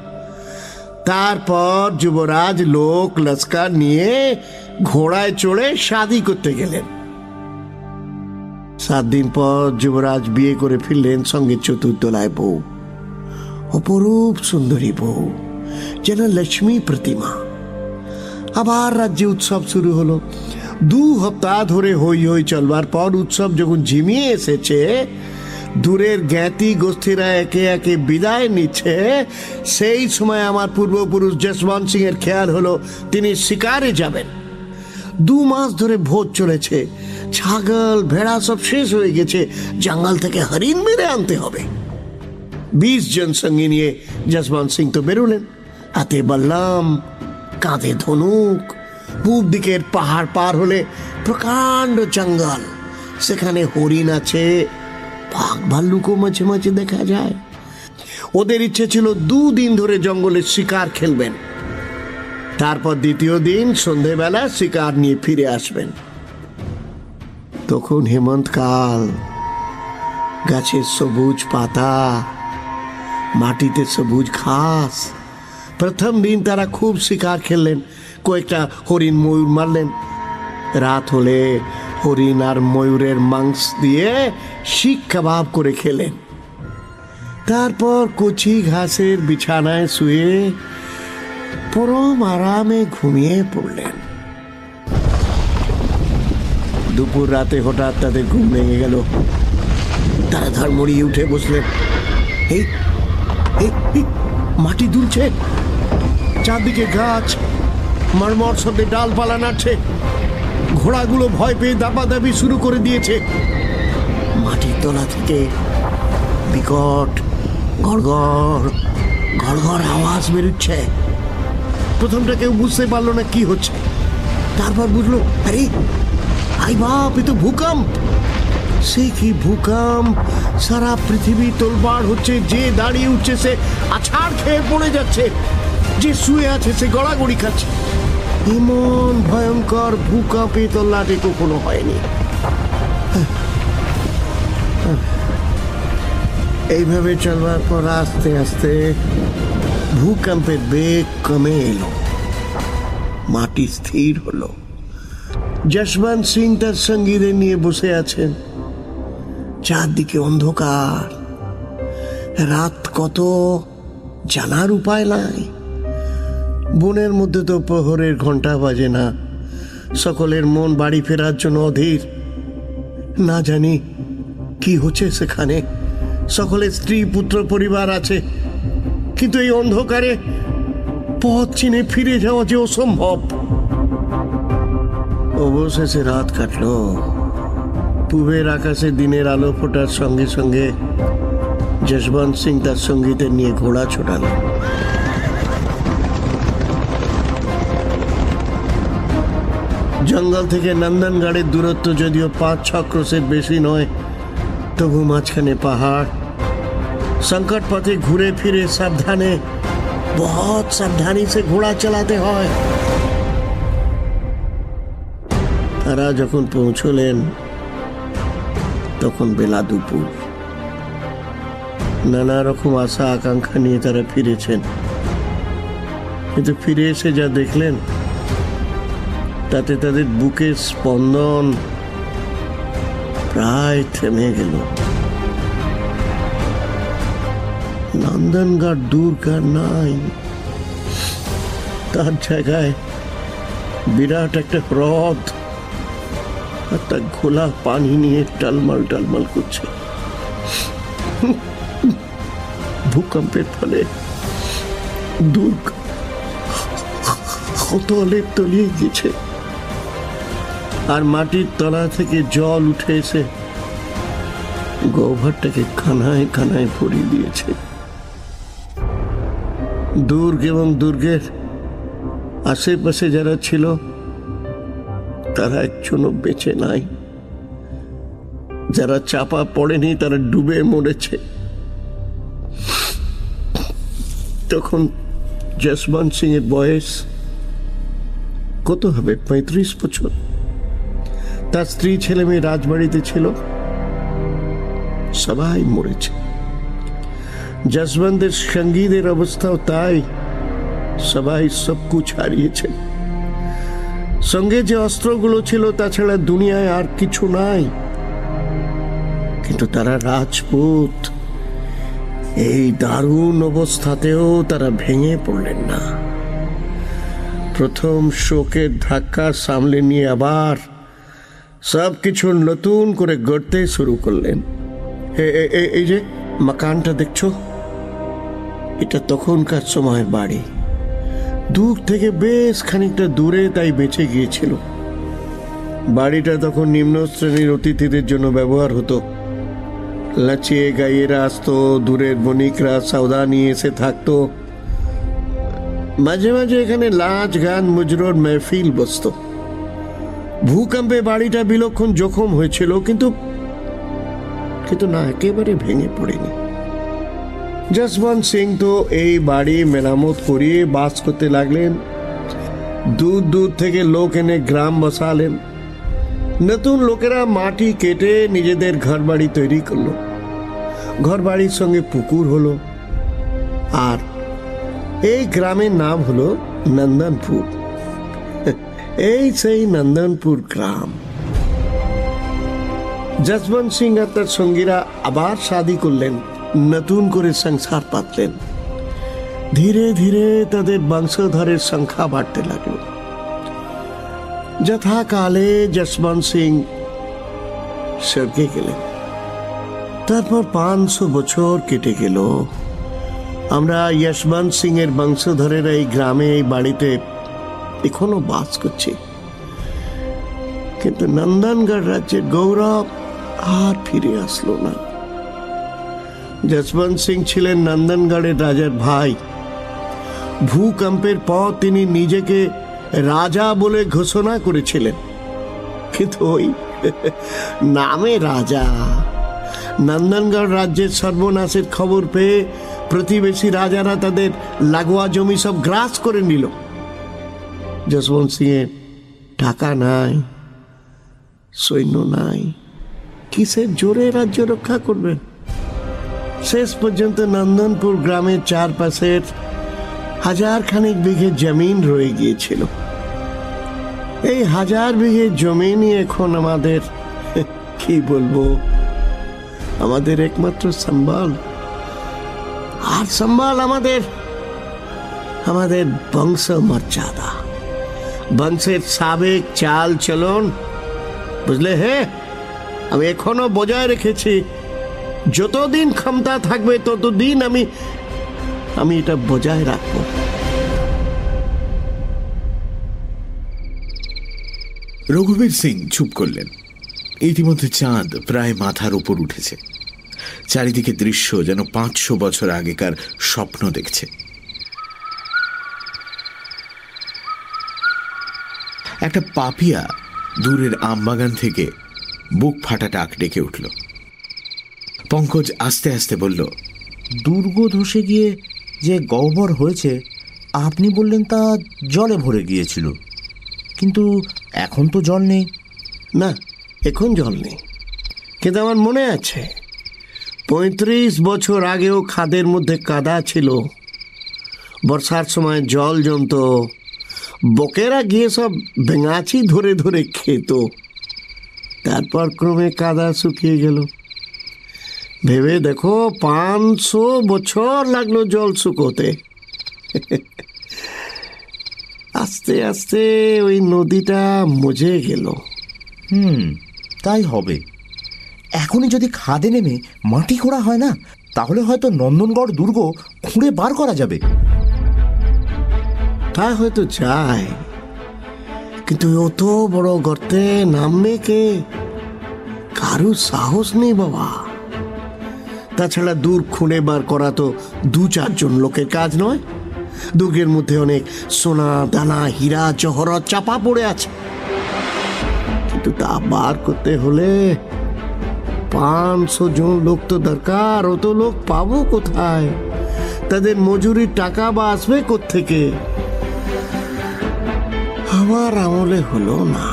তারপর যুবরাজ লোক লস্কার নিয়ে ঘোড়ায় চড়ে শাদি করতে গেলেন। সাত দিন পর যুবরাজ বিয়ে করে ফিরলেন সঙ্গে চতুর্দলায় বউ, অপরূপ সুন্দরী বউ, যেন লক্ষ্মী প্রতিমা। আবার রাজ্যে উৎসব শুরু হলো। দু সপ্তাহ ধরে হই হই চলবার পর উৎসব যখন ঝিমিয়ে এসেছে, দূরের জ্ঞাতি গোষ্ঠীরা একে একে বিদায় নিচ্ছে। সেই সময় আমার পূর্বপুরুষ যশবন্ত সিং এর খেয়াল হলো, তিনি শিকারে যাবেন। দু মাস ধরে ভোজ চলেছে। ছাগল, ভেড়া সব শেষ হয়ে গেছে। জঙ্গল থেকে হরিণ মেরে আনতে হবে। বিশ জন সঙ্গে নিয়ে যশবন্ত সিং তো বেরোলেন। হাতে বললাম, কাঁধে ধনুক, পূব দিকের পাহাড় পার হলে প্রকাণ্ড জঙ্গল। সেখানে হরিণ আছে, বাঘ ভাল্লুকও মাঝে মাঝে দেখা যায়। ওদের ইচ্ছে ছিল দুদিন ধরে জঙ্গলের শিকার খেলবেন। তারপর দ্বিতীয় দিন সন্ধেবেলা শিকার নিয়ে ফিরে আসবেন। তখন হেমন্তকাল, গাছের সবুজ পাতা, মাটিতে সবুজ ঘাস, প্রথম দিন তারা খুব শিকার খেললেন, কয়েকটা হরিণ ময়ূর মারলেন। রাত হলে হরিণ আর ময়ূরের মাংস দিয়ে শিক কাবাব করে খেলেন। তারপর কচি ঘাসের বিছানায় শুয়ে পরম আরামে ঘুমিয়ে পড়লেন। দুপুর রাতে হঠাৎ তাদের ঘুম ভেঙে গেল। তারা ধর্মড়িয়ে উঠে বসলেন। মাটি দুলছে। চারদিকে গাছ, মরমর শব্দে ডালপালা নাড়ছে। ঘোড়াগুলো ভয় পেয়ে দাপাদাপি শুরু করে দিয়েছে। মাটির তলা থেকে বিকট গড়গড় গড়গড় আওয়াজ বেরোচ্ছে। প্রথমটা কেউ বুঝতে পারল না কি হচ্ছে। তারপর বুঝলো, আরে, আই বাপ, এ তো ভূকম্প! সে কি ভূকম্প? সারা পৃথিবী তোলবাড় হচ্ছে, যে দাঁড়িয়ে উঠছে সে আছাড় খেয়ে পড়ে যাচ্ছে, যে শুয়ে আছে সে গড়াগড়ি খাচ্ছে। এমন ভয়ঙ্কর ভূকম্পে তল্লাটে কখনো হয়নি। এইভাবে চলবার পর আস্তে আস্তে ভূকম্পের বেগ কমে এলো। মাটি স্থির হলো। যশবন্ত সিং তার সঙ্গীদের নিয়ে বসে আছেন। চারদিকে অন্ধকার। রাত কত জানার উপায় নাই। বনের মধ্যে তো প্রহরের ঘণ্টা বাজে না। সকলের মন বাড়ি ফেরার জন্য অধীর। না জানি কি হচ্ছে সেখানে। সকলের স্ত্রী, পুত্র, পরিবার আছে। কিন্তু এই অন্ধকারে পথ চিনে ফিরে যাওয়া যে অসম্ভব। অবশেষে রাত কাটলো। পূবের আকাশে দিনের আলো ফোটার সঙ্গে সঙ্গে যশবন্ত সিং তার সঙ্গীতের নিয়ে ঘোড়া ছোটাল। জঙ্গল থেকে নন্দনগড়ের দূরত্ব যদিও পাঁচ ছ বেশি নয়, তবু মাঝখানে পাহাড় সংকট পথে ঘুরে ফিরে সাবধানে বহুত সাবধানি সে ঘোড়া চালাতে হয় তারা যখন পৌঁছলেন তখন বেলা দুপুর নানা রকম আশা আকাঙ্ক্ষা নিয়ে তারা ফিরেছেন কিন্তু ফিরে এসে যা দেখলেন তাতে তাদের বুকের স্পন্দন প্রায় থেমে গেল নন্দনগড় দুর্গার নাই? তার জায়গায় বিরাট একটা হ্রদ আর তার ঘোলা পানি নিয়ে টালমাল টালমাল করছে। ভূকম্পের ফলে দুর্গ তলে তলিয়ে গেছে আর মাটির তলা থেকে জল উঠে এসে গহ্বরটাকে খানায় কানায় ভরিয়ে দিয়েছে। দুর্গ এবং দুর্গের আশেপাশে যারা ছিল, তারা একজনও বেঁচে নাই। যারা চাপা পড়েনি, তারা ডুবে মরেছে। তখন যশবন্ত সিং এর বয়স কত হবে? পঁয়ত্রিশ বছর। তার স্ত্রী ছেলে মেয়ে রাজবাড়িতে ছিল, সবাই মরেছে। যশবন্তের সঙ্গীদের অবস্থাও তাই। সবাই সব কুছ হারিয়েছে সঙ্গে যে অস্ত্রগুলো ছিল, তাছাড়া দুনিয়ায় আর কিছু নাই। কিন্তু তারা রাজপুত। এই দারুণ অবস্থাতেও তারা ভেঙে পড়লেন না। প্রথম শোকের ধাক্কা সামলে নিয়ে আবার সব কিছু নতুন করে গড়তে শুরু করলেন। এই যে, মাকানটা দেখছ? এটা তখনকার সময় বাড়ি। দূর থেকে বেশ খানিকটা দূরে তাই বেঁচে গিয়েছিল। বাড়িটা তখন নিম্ন শ্রেণির অতিথিদের জন্য ব্যবহার হতো। লাচিয়ে গাইয়েরা আসতো, দূরের বণিকরা সৌদা নিয়ে এসে থাকতো। মাঝে মাঝে এখানে লাচ গান মুজরোর মেহফিল বসত। ভূকম্পে বাড়িটা বিলক্ষণ জখম হয়েছিল, কিন্তু কিন্তু না, একেবারে ভেঙে পড়েনি। যশবন্ত সিং তো এই বাড়ি মেরামত করিয়ে বাস করতে লাগলেন। দূর দূর থেকে লোক এনে গ্রাম বসালেন। নতুন লোকেরা মাটি কেটে নিজেদের ঘর বাড়ি তৈরি করল। ঘর বাড়ির সঙ্গে পুকুর হলো। আর এই গ্রামের নাম হলো নন্দনপুর। এই সেই নন্দনপুর গ্রাম। যশবন্ত সিং আর তার সঙ্গীরা আবার শাদি করলেন। নতুন করে সংসার পাতলেন। ধীরে ধীরে তাদের বংশধরের সংখ্যা বাড়তে লাগল। যথাকালে যশবন্ত সিং স্বর্গে গেলেন। তারপর পাঁচশো বছর কেটে গেল। আমরা যশবন্ত সিং এর বংশধরেরা এই গ্রামে, এই বাড়িতে এখনও বাস করছি। কিন্তু নন্দনগড় রাজ্যের গৌরব আর ফিরে আসলো না। যশবন্ত সিং ছিলেন নন্দনগড়ের রাজার ভাই। ভূকম্পের পর তিনি নিজেকে রাজা বলে ঘোষণা করেছিলেন। কিন্তু ওই নামে রাজা। নন্দনগড় রাজ্যের সর্বনাশের খবর পেয়ে প্রতিবেশী রাজারা তাদের লাগোয়া জমি সব গ্রাস করে নিল। যশবন্ত সিং এর টাকা নাই, সৈন্য নাই। কিসের জোরে রাজ্য রক্ষা করবেন? শেষ পর্যন্ত নন্দনপুর গ্রামের চারপাশের হাজার খানিক বিঘে জমিন রয়ে গিয়েছিল। এই হাজার বিঘে জমিনই এখন আমাদের, কি বলব, আমাদের একমাত্র সম্বল। আর সম্বল আমাদের আমাদের বংশ মর্যাদা। বংশের সাবেক চাল চলন, বুঝলে হে? আমি এখনও বজায় রেখেছি। যতদিন ক্ষমতা থাকবে, ততদিন আমি আমি এটা বজায় রাখব। রঘুবীর সিং চুপ করলেন। ইতিমধ্যে চাঁদ প্রায় মাথার উপর উঠেছে। চারিদিকে দৃশ্য যেন পাঁচশো বছর আগেকার স্বপ্ন দেখছে। একটা পাপিয়া দূরের আমবাগান থেকে বুক ফাটা টাক ডেকে উঠল। পঙ্কজ আস্তে আস্তে বলল দুর্গ ধসে গিয়ে যে গহ্বর হয়েছে আপনি বললেন তা জলে ভরে গিয়েছিল। কিন্তু এখন তো জল নেই। না এখন জল নেই। কিন্তু আমার মনে আছে পঁয়ত্রিশ বছর আগেও খাদের মধ্যে কাদা ছিল। বর্ষার সময় জল জমত বকেরা গিয়ে সব ভেঙাচি ধরে ধরে খেত। তারপর ক্রমে কাদা শুকিয়ে গেল। ভেবে দেখো পাঁচশো বছর লাগল জল শুকোতে। আস্তে আস্তে ওই নদীটা মজে গেল। হুম তাই হবে। এখনই যদি খাদে নেমে মাটি খোঁড়া হয় না তাহলে হয়তো নন্দনগড় দুর্গ খুঁড়ে বার করা যাবে। তা হয়তো যায়। কিন্তু অত বড় গর্তে নামবে কে? কারু সাহস নেই বাবা। তাছাড়া দূর খুঁড়ে বার করা তো দু চারজন লোকের কাজ নয়। দুর্গের মধ্যে অনেক সোনা, দানা, হীরা জহরত চাপা পড়ে আছে। কিন্তু তা বার করতে হলে পাঁচশো জন লোক তো দরকার অত লোক পাবো কোথায়? তাদের মজুরির টাকা বা আসবে থেকে আমার আমলে হলো না।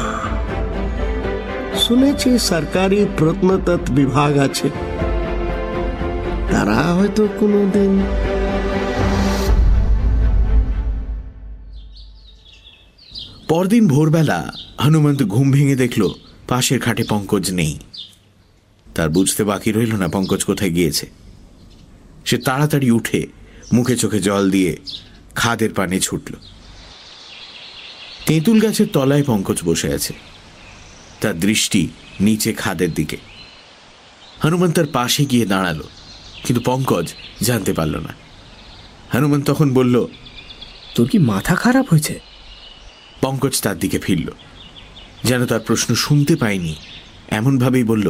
শুনেছি সরকারি প্রত্নতত্ত্ব বিভাগ আছে। হয়তো কোনোদিন। পরদিন ভোরবেলা হনুমন্ত ঘুম ভেঙে দেখল পাশের খাটে পঙ্কজ নেই। তার বুঝতে বাকি রইল না পঙ্কজ কোথায় গিয়েছে। সে তাড়াতাড়ি উঠে মুখে চোখে জল দিয়ে খাদের পানে ছুটল। তেঁতুল গাছের তলায় পঙ্কজ বসে আছে। তার দৃষ্টি নিচে খাদের দিকে। হনুমান তার পাশে গিয়ে দাঁড়াল। কিন্তু পঙ্কজ জানতে পারল না। হনুমান তখন বলল তোর কি মাথা খারাপ হয়েছে? পঙ্কজ তার দিকে ফিরল। যেন তার প্রশ্ন শুনতে পায়নি এমনভাবেই বলল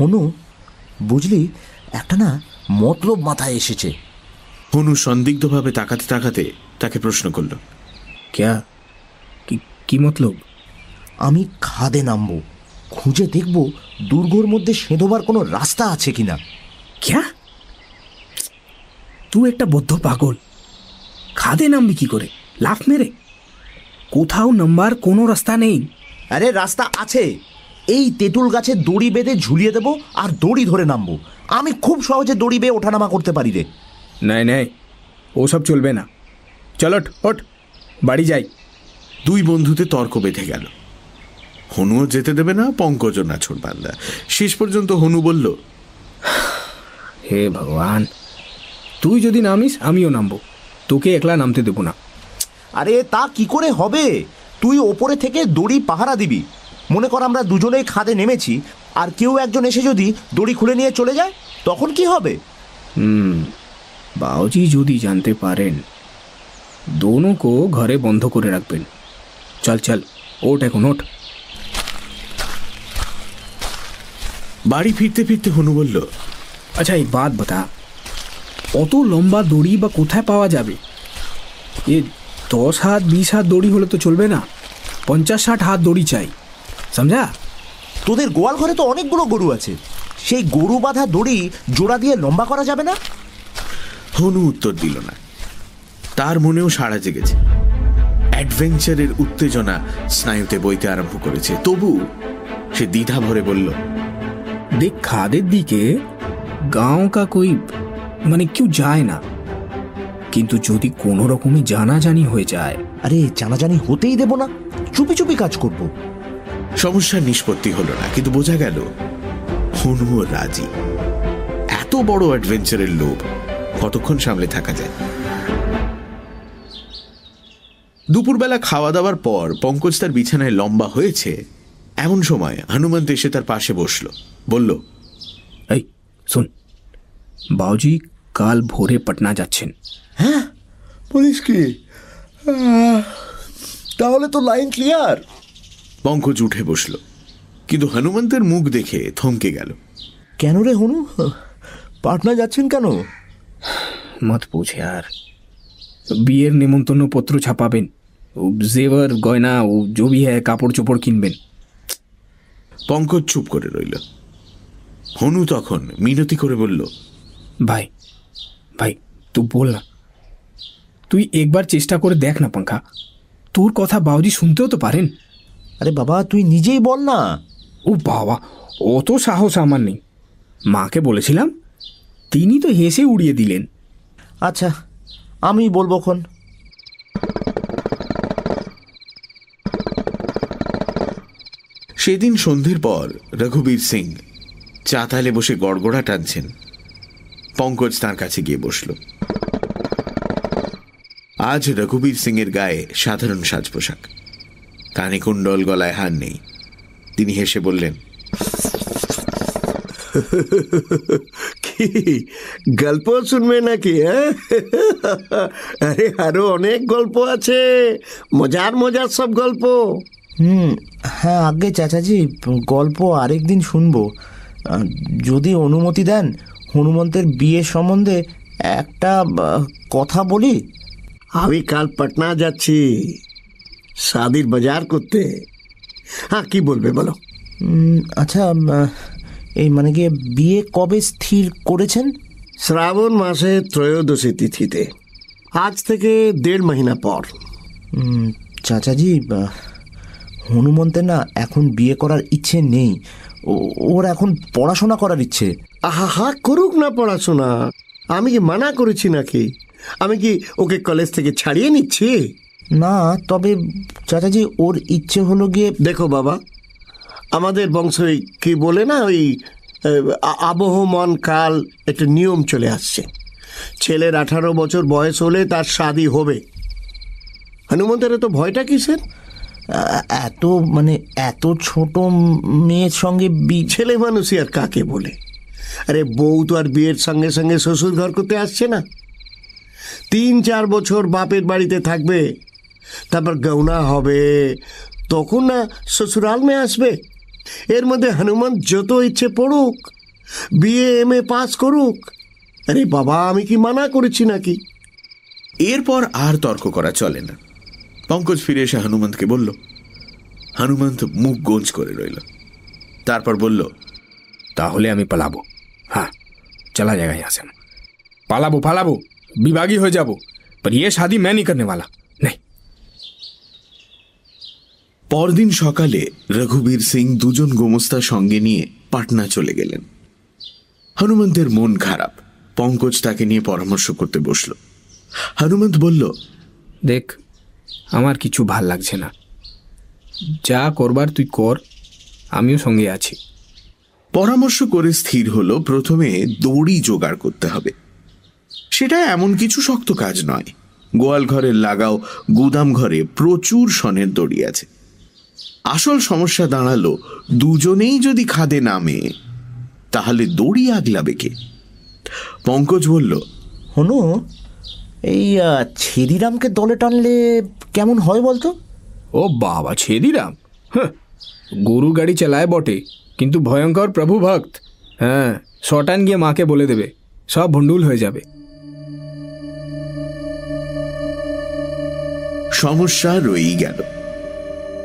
হনু বুঝলি একটা না মতলব মাথায় এসেছে। হনু সন্দিগ্ধভাবে তাকাতে তাকাতে তাকে প্রশ্ন করল ক্যা? কি মতলব? আমি খাদে নামবো খুঁজে দেখব দুর্গর মধ্যে সেঁধোবার কোনো রাস্তা আছে কিনা। ক্যা? তুই একটা বদ্ধ পাগল। খাদে নামবি কি করে? লাফ মেরে। কোথাও নাম্বার কোনো রাস্তা নেই। আরে রাস্তা আছে। এই তেঁতুল গাছে দড়ি বেঁধে ঝুলিয়ে দেবো আর দড়ি ধরে নামবো। আমি খুব সহজে দড়ি বেয়ে ওঠানামা করতে পারি রে। নাই নাই। ওসব চলবে না। চলো ওঠ বাড়ি যাই। দুই বন্ধুতে তর্ক বেঁধে গেল। হনুও যেতে দেবে না পঙ্কজও না ছোটবান্দা শেষ পর্যন্ত হনু বলল হে ভগবান তুই যদি নামিস আমিও নামবো। তোকে একলা নামতে দেবো না। আরে তা কি করে হবে? তুই ওপরে থেকে দড়ি পাহারা দিবি। মনে কর আমরা দুজনেই খাদে নেমেছি আর কেউ একজন এসে যদি দড়ি খুলে নিয়ে চলে যায় তখন কি হবে? হুম বাউজি যদি জানতে পারেন দোনো কো ঘরে বন্ধ করে রাখবেন। চল চল ওট এখন ওট বাড়ি ফিরতে ফিরতে হনু বলল আচ্ছা এই বাদ বতা। অত লম্বা দড়ি বা কোথায় পাওয়া যাবে? এ দশ হাত বিশ হাত দড়ি হলে তো চলবে না। পঞ্চাশ ষাট হাত দড়ি চাই। সমঝা তোদের গোয়াল ঘরে তো অনেকগুলো গরু আছে। সেই গরু বাঁধা দড়ি জোড়া দিয়ে লম্বা করা যাবে না? হনু উত্তর দিল না। তার মনেও সাড়া জেগেছে। অ্যাডভেঞ্চারের উত্তেজনা স্নায়ুতে বইতে আরম্ভ করেছে। তবু সে দ্বিধা ভরে বলল দেখ খাদের দিকে গাঁও কা কই মানে কেউ যায় না। কিন্তু যদি কোনো রকমে জানাজানি হয়ে যায়। আরে জানাজানি হতেই দেব না। চুপি চুপি কাজ করব। সমস্যার নিষ্পত্তি হলো না কিন্তু বোঝা গেল হনুও রাজি। এত বড় অ্যাডভেঞ্চারের লোভ কতক্ষণ সামলে থাকা যায়? দুপুরবেলা খাওয়া দাওয়ার পর পঙ্কজ তার বিছানায় লম্বা হয়েছে। এমন সময় হনুমন্ত এসে তার পাশে বসল। বলল এই শুন বাউজি কাল ভোরে পাটনা যাচ্ছেন। হ্যাঁ? বলিস কি? তাহলে তো লাইন ক্লিয়ার। পঙ্কজ উঠে বসল। কিন্তু হনুমন্তের মুখ দেখে থমকে গেল। কেন রে হনু? পাটনা যাচ্ছেন কেন? মত পৌঁছে আর। বিয়ের নেমন্তন্ন পত্র ছাপাবেন। জেভার গয়না ও জবি হ্যাঁ কাপড় চোপড় কিনবেন। পঙ্কজ চুপ করে রইল। হনু তখন মিনতি করে বলল ভাই ভাই তুই বল না। তুই একবার চেষ্টা করে দেখ না পাঙ্খা। তোর কথা বাউজি শুনতেও তো পারেন। আরে বাবা তুই নিজেই বল না। ও বাবা অত সাহস আমার নেই। মাকে বলেছিলাম তিনি তো হেসে উড়িয়ে দিলেন। আচ্ছা আমি বলব খন সেদিন সন্ধ্যের পর রঘুবীর সিং চাতালে বসে গড়গড়া টানছেন। পঙ্কজ তার কাছে গিয়ে বসল। আজ রঘুবীর সিং এর গায়ে সাধারণ সাজ পোশাক কানে কুণ্ডল গলায় হার নেই। তিনি হেসে বললেন কি? গল্প শুনবে নাকি হ্যাঁ? আরে আরও অনেক গল্প আছে। মজার মজার সব গল্প। হুম হ্যাঁ আগে চাচাজি গল্প আরেকদিন শুনব। যদি অনুমতি দেন হনুমন্তের বিয়ে সম্বন্ধে একটা কথা বলি? আমি কাল পাটনা যাচ্ছি সাদির বাজার করতে। হ্যাঁ কি বলবে বলো? আচ্ছা এই মানে গিয়ে বিয়ে কবে স্থির করেছেন? শ্রাবণ মাসে ত্রয়োদশী তিথিতে। আজ থেকে দেড় মহিনা পর। চাচাজি হনুমন্তের না এখন বিয়ে করার ইচ্ছে নেই। ওর এখন পড়াশোনা করার ইচ্ছে। আহা হা করুক না পড়াশোনা। আমি কি মানা করেছি নাকি? আমি কি ওকে কলেজ থেকে ছাড়িয়ে নিচ্ছি? না তবে চাচাজি ওর ইচ্ছে হলো গিয়ে দেখো বাবা আমাদের বংশ কি বলে না ওই আবহমান কাল একটা নিয়ম চলে আসছে। ছেলের আঠারো বছর বয়স হলে তার শাদি হবে। হনুমন্তের তো ভয়টা কিসের? এত মানে এত ছোট মেয়ের সঙ্গে বি- ছেলে মানুষই আর কাকে বলে? আরে বউ তো আর বিয়ের সঙ্গে সঙ্গে শ্বশুর ঘর করতে আসছে না। তিন চার বছর বাপের বাড়িতে থাকবে, তারপর গৌনা হবে, তখন না শ্বশুরাল মেয়ে আসবে। এর মধ্যে হনুমান যত ইচ্ছে পড়ুক, বিয়ে এম এ পাস করুক। আরে বাবা, আমি কি মানা করেছি নাকি? এরপর আর তর্ক করা চলে না। পঙ্কজ ফিরে এসে হনুমন্তকে বলল, হনুমন্ত মুখ গোঞ্জ করে রইল। তারপর বলল, তাহলে আমি পালাবো। হ্যাঁ चला जाएगा यहाँ से हम पालाबो पालाबो विभागी हो जाबो पर ये शादी मैं नहीं करने वाला नहीं পরদিন সকালে রঘুবীর সিং দুজন গোমস্তা সঙ্গে নিয়ে পাটনা চলে গেলেন হনুমন্তের মন খারাপ পঙ্কজ তাকে নিয়ে পরামর্শ করতে বসল হনুমন্ত বলল দেখ আমার কিছু ভাল লাগছে না যা করবার তুই কর আমিও সঙ্গে আছি পরামর্শ করে স্থির হলো প্রথমে দড়ি জোগাড় করতে হবে। সেটা এমন কিছু শক্ত কাজ নয়। গোয়াল ঘরের লাগাও গুদাম ঘরে প্রচুর সনের দড়ি আছে। আসল সমস্যা দাঁড়াল দুজনেই যদি খাদে নামে তাহলে দড়ি আগলাবে কে? পঙ্কজ বলল হনু এই ছেদিরামকে দলে টানলে কেমন হয় বলতো? ও বাবা ছেদিরাম? হ্যাঁ গরু গাড়ি চালায় বটে। কিন্তু ভয়ঙ্কর প্রভু ভক্ত। হ্যাঁ শটান গিয়ে মাকে বলে দেবে, সব ভণ্ডুল হয়ে যাবে। সমস্যা রয়েই গেল।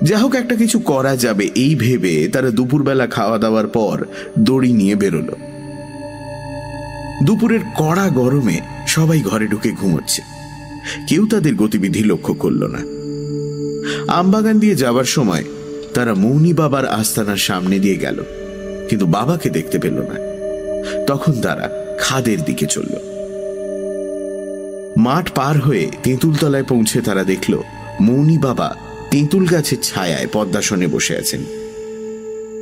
যা হোক, একটা কিছু করা যাবে, এই ভেবে তারা দুপুরবেলা খাওয়া দাওয়ার পর দড়ি নিয়ে বেরোলো। দুপুরের কড়া গরমে সবাই ঘরে ঢুকে ঘুমোচ্ছে। কেউ তাদের গতিবিধি লক্ষ্য করল না। আমবাগান দিয়ে যাবার সময় তারা মৌনি বাবার আস্তানার সামনে দিয়ে গেল কিন্তু বাবাকে দেখতে পেল না। তখন তারা খাদের দিকে চলল। মাঠ পার হয়ে তেঁতুলতলায় পৌঁছে তারা দেখল মৌনি বাবা তেঁতুল গাছের ছায়ায় পদ্মাসনে বসে আছেন।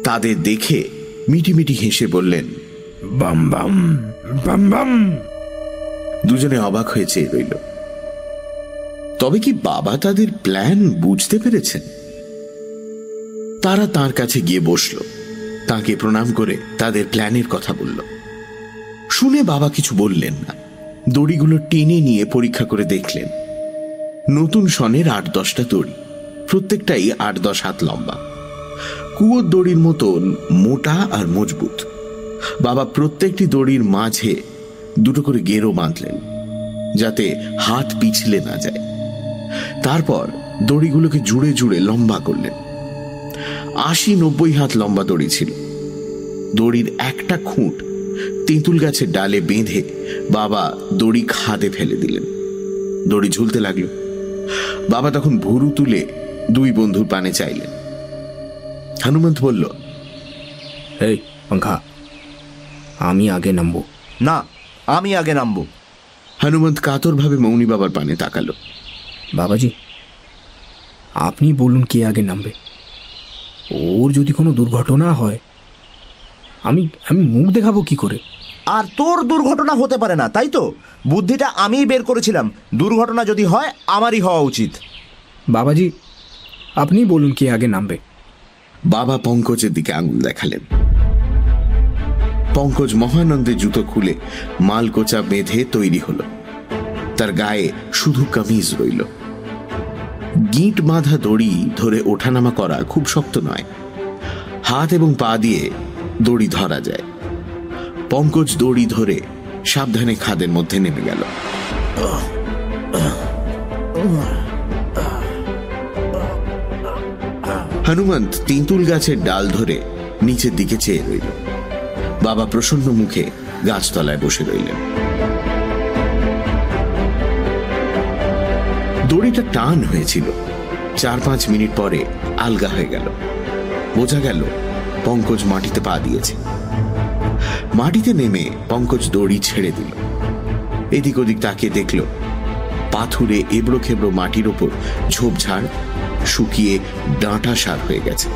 তাদের দেখে মিটিমিটি হেসে বললেন বাম বাম বাম বাম। দুজনে অবাক হয়ে চেয়ে রইল। তবে কি বাবা তাদের প্ল্যান বুঝতে পেরেছেন? তারা তার কাছে গিয়ে বসল। তাকে প্রণাম করে তাদের প্ল্যানের কথা বলল। শুনে বাবা কিছু বললেন না। দড়িগুলো টেনে নিয়ে পরীক্ষা করে দেখলেন। নতুন সনের আট দশটা দড়ি। প্রত্যেকটাই আট দশ হাত লম্বা। কুয়োর দড়ির মতন মোটা আর মজবুত। বাবা প্রত্যেকটি দড়ির মাঝে দুটো করে গেরো বাঁধলেন, যাতে হাত পিছলে না যায়। তারপর দড়িগুলোকে জুড়ে জুড়ে লম্বা করলেন। আশি নব্বই হাত লম্বা দড়ি ছিল। দড়ির একটা খুঁট তেঁতুল গাছের ডালে বেঁধে বাবা দড়ি খাদে ফেলে দিলেন। দড়ি ঝুলতে লাগল। বাবা তখন ভুরু তুলে দুই বন্ধুর পানে চাইলেন। হনুমন্ত বলল এই আমি আগে নামবো। না আমি আগে নামবো। হনুমন্ত কাতরভাবে মৌনি বাবার পানে তাকালো। বাবাজি আপনি বলুন কে আগে নামবে? ওর যদি কোনো দুর্ঘটনা হয় আমি আমি মুখ দেখাবো কি করে? আর তোর দুর্ঘটনা হতে পারে না তাই তো? বুদ্ধিটা আমিই বের করেছিলাম। দুর্ঘটনা যদি হয় আমারই হওয়া উচিত। বাবাজি আপনি বলুন কে আগে নামবে। বাবা পঙ্কজের দিকে আঙুল দেখালেন। পঙ্কজ মহানন্দে জুতো খুলে মালকোচা বেঁধে তৈরি হলো। তার গায়ে শুধু কামিজ রইল। গিঁট বাঁধা দড়ি ধরে ওঠানামা করা খুব শক্ত নয়। হাত এবং পা দিয়ে দড়ি ধরা যায়। পঙ্কজ দড়ি ধরে সাবধানে খাদের মধ্যে নেমে গেল। হনুমন্ত তেঁতুল গাছের ডাল ধরে নিচের দিকে চেয়ে রইল। বাবা প্রসন্ন মুখে গাছতলায় বসে রইলেন। দড়িটা টান হয়েছিল। চার পাঁচ মিনিট পরে আলগা হয়ে গেল। বোঝা গেল পঙ্কজ মাটিতে পা দিয়েছে। মাটিতে নেমে পঙ্কজ দড়ি ছেড়ে দিল। এদিক ওদিক তাকিয়ে দেখল পাথুরে এবড়ো খেবড়ো মাটির ওপর ঝোপঝাড় শুকিয়ে ডাঁটা সার হয়ে গেছে।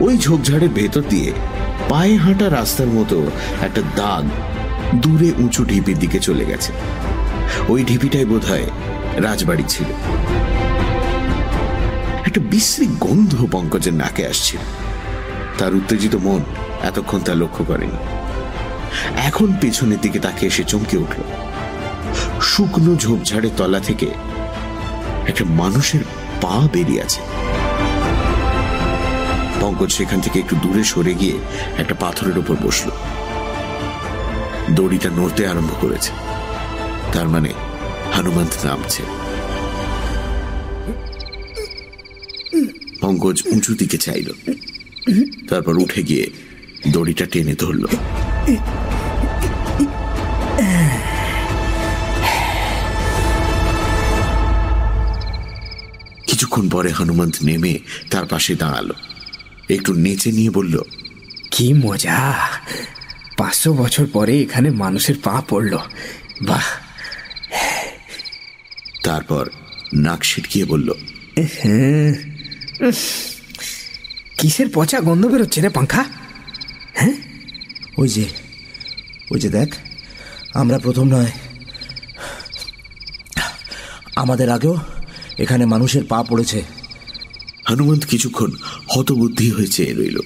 ওই ঝোপঝাড়ের ভেতর দিয়ে পায়ে হাঁটা রাস্তার মতো একটা দাগ দূরে উঁচু ঢিপির দিকে চলে গেছে। ওই ঢিপিটাই বোধ হয় রাজবাড়ি ছিল। একটা বিশ্রী গন্ধ পঙ্কজের নাকে আসছিল। তার উত্তেজিত মন এতক্ষণ তা লক্ষ্য করেনি। এখন পেছনের দিকে তাকে এসে চমকে উঠল। শুকনো ঝোপঝাড়ের তলা থেকে একটা মানুষের পা বেরিয়ে আছে। পঙ্কজ সেখান থেকে একটু দূরে সরে গিয়ে একটা পাথরের উপর বসল। দড়িটা নড়তে আরম্ভ করেছে। তার মানে হনুমন্ত নামছে পঙ্কজ উঁচু দিকে চাইল তারপর উঠে গিয়ে দড়িটা টেনে ধরল কিছুক্ষণ পরে হনুমন্ত নেমে তার পাশে দাঁড়াল একটু নেচে নিয়ে বলল কি মজা পাঁচশো বছর পরে এখানে মানুষের পা পড়ল বাহ তারপর নাক ছিটকিয়ে বলল কিসের পচা গন্ধ বেরোচ্ছে রে পাঙ্খা? ওই যে ওই যে দেখ আমরা প্রথম নয় আমাদের আগেও এখানে মানুষের পা পড়েছে। হনুমন্ত কিছুক্ষণ হতবুদ্ধি হয়ে চেয়ে রইল।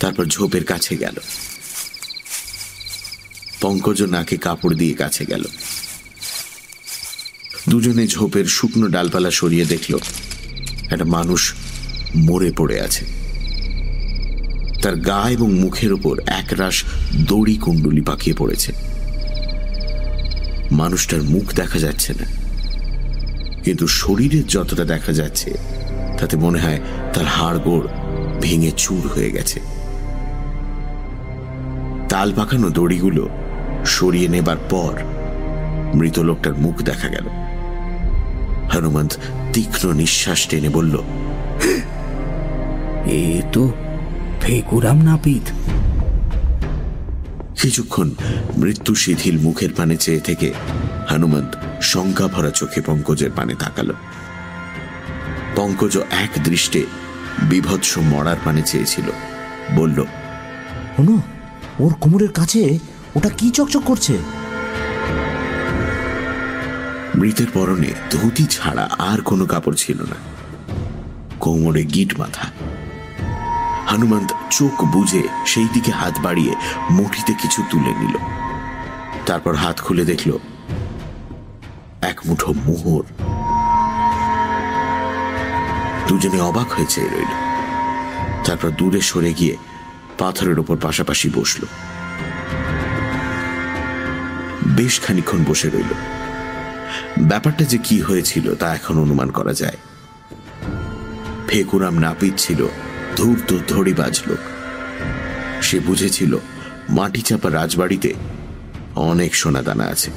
তারপর ঝোপের কাছে গেল। পঙ্কজ নাকে কাপড় দিয়ে কাছে গেল। দুজনে ঝোপের শুকনো ডালপালা সরিয়ে দেখল, একটা মানুষ মরে পড়ে আছে। তার গা এবং মুখের ওপর একরাশ দড়ি কুণ্ডুলি পাকিয়ে পড়েছে। মানুষটার মুখ দেখা যাচ্ছে না, কিন্তু শরীরের যতটা দেখা যাচ্ছে, তাতে মনে হয় তার হাড় গোড় ভেঙে চুর হয়ে গেছে। তাল পাকানো দড়িগুলো সরিয়ে নেবার পর মৃত লোকটার মুখ দেখা গেল। হনুমন্ত তীক্ষ্ণ নিঃশ্বাস টেনে বলল এ তো ফেকুরাম নাপিত। কিছুক্ষণ মৃত্যু শিথিল মুখের পানে চেয়ে থেকে হনুমন্ত শঙ্কা ভরা চোখে পঙ্কজের পানে তাকালো। পঙ্কজ এক দৃষ্টে বিভৎস মরার পানে চেয়েছিল বলল হনু ওর কোমরের কাছে ওটা কি চকচক করছে? মৃতের পরনে ধুতি ছাড়া আর কোনো কাপড় ছিল না। কোমরে গিট মাথা। হনুমন্ত চোখ বুঝে সেই দিকে হাত বাড়িয়ে মুঠিতে কিছু তুলে নিল। তারপর হাত খুলে দেখল, এক মুঠো মোহর। দুজনে অবাক হয়ে চেয়ে রইল। তারপর দূরে সরে গিয়ে পাথরের ওপর পাশাপাশি বসল। বেশ খানিক্ষণ বসে রইল। ব্যাপারটা যে কি হয়েছিল তা এখন অনুমান করা যায়। ফেকুরাম নাপিত ছিল ধূর্ত ধড়িবাজ লোক। সে বুঝেছিল, মাটি চাপা রাজবাড়িতে অনেক সোনাদানা আছে।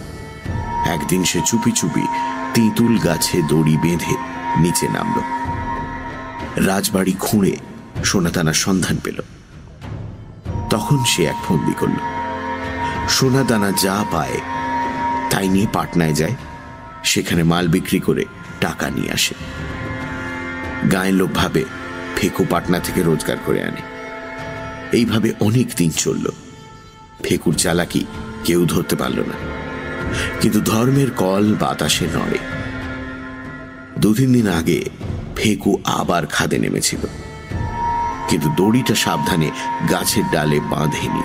একদিন সে চুপি চুপি তেঁতুল গাছে দড়ি বেঁধে নিচে নামল। রাজবাড়ি খুঁড়ে সোনাদানার সন্ধান পেল। তখন সে এক ফন্দি করল, সোনাদানা যা পায়, তাই নিয়ে পাটনায় যায়। সেখানে মাল বিক্রি করে টাকা নিয়ে আসে। গায়ের লোক ভাবে ফেকু পাটনা থেকে রোজগার করে আনে। এইভাবে অনেক দিন চলল। ফেকুর চালাকি কেউ ধরতে পারল না। কিন্তু ধর্মের কল বাতাসে নড়ে। দু তিন দিন আগে ফেকু আবার খাদে নেমেছিল। কিন্তু দড়িটা সাবধানে গাছের ডালে বাঁধেনি।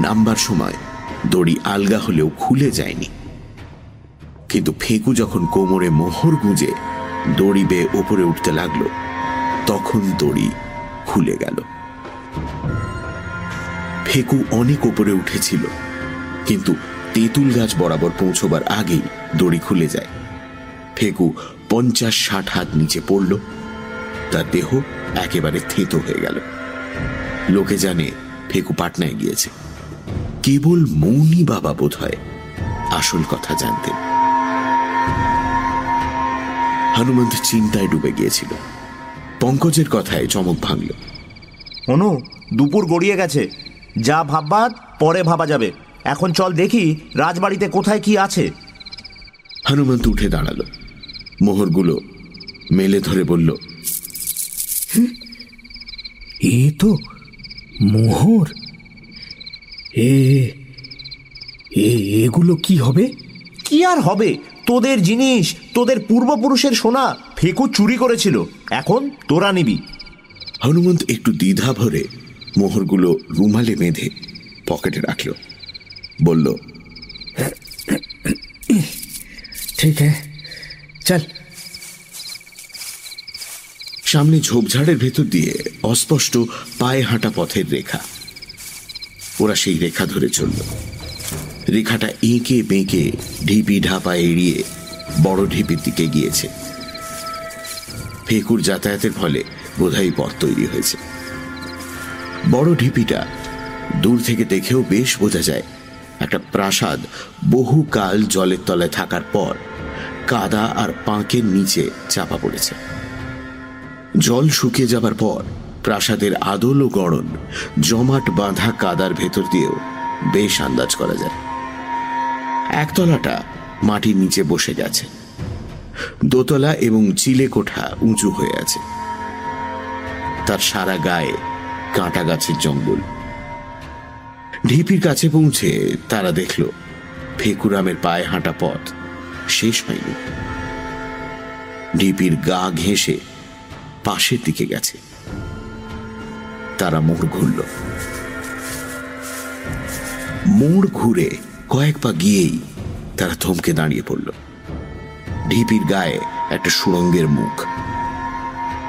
নামবার সময় দড়ি আলগা হলেও খুলে যায়নি। কিন্তু ফেকু যখন কোমরে মোহর গুঁজে দড়ি বেয়ে ওপরে উঠতে লাগল, তখন দড়ি খুলে গেল। ফেকু অনেক ওপরে উঠেছিল, কিন্তু তেঁতুল গাছ বরাবর পৌঁছবার আগেই দড়ি খুলে যায়। ফেকু পঞ্চাশ ষাট হাত নিচে পড়ল, তার দেহ একেবারে থেতো হয়ে গেল। লোকে জানে ফেকু পাটনায় গিয়েছে। কেবল মৌনি বাবা বোধ হয় আসল কথা জানতেন। হনুমন্ত চিন্তায় ডুবে গিয়েছিল। পঙ্কজের কথায় চমক ভাঙল। অনু দুপুর গড়িয়ে গেছে। যা ভাববার পরে ভাবা যাবে। এখন চল দেখি রাজবাড়িতে কোথায় কি আছে। হনুমন্ত উঠে দাঁড়াল। মোহরগুলো মেলে ধরে বলল এ তো মোহর। এ এ এগুলো কি হবে? কি আর হবে? তোদের জিনিস তোদের পূর্বপুরুষের সোনা ফেকু চুরি করেছিল। এখন তোরা নিবি। হনুমন্ত একটু দ্বিধা ভরে মোহরগুলো রুমালে বেঁধে পকেটে রাখল। বলল ঠিক হ্যাঁ চল। সামনে ঝোপঝাড়ের ভেতর দিয়ে অস্পষ্ট পায়ে হাঁটা পথের রেখা। ওরা সেই রেখা ধরে চলল। রেখাটা এঁকে বেঁকে ঢিপি ঢাপা এড়িয়ে বড় ঢিপির দিকে গিয়েছে। ফেকুর যাতায়াতের ফলে বোধহয় পথ তৈরি হয়েছে। বড় ঢিপিটা দূর থেকে দেখেও বেশ বোঝা যায়, একটা প্রাসাদ বহুকাল জলের তলায় থাকার পর কাদা আর পাঁকের নিচে চাপা পড়েছে। জল শুকিয়ে যাবার পর প্রাসাদের আদল ও গড়ন জমাট বাঁধা কাদার ভেতর দিয়েও বেশ আন্দাজ করা যায়। একতলাটা মাটির নিচে বসে গেছে। দোতলা এবং চিলে কোঠা উঁচু হয়ে আছে। তার সারা গায়ে কাঁটা গাছের জঙ্গল। ঢিপির কাছে পৌঁছে তারা দেখল ফেকুরামের পায়ে হাঁটা পথ শেষ হয়নি। ঢিপির গা ঘেঁষে পাশের দিকে গেছে। তারা মোড় ঘুরল। মোড় ঘুরে কয়েক পা গিয়েই তারা থমকে দাঁড়িয়ে পড়ল। ঢিপির গায়ে একটা সুড়ঙ্গের মুখ।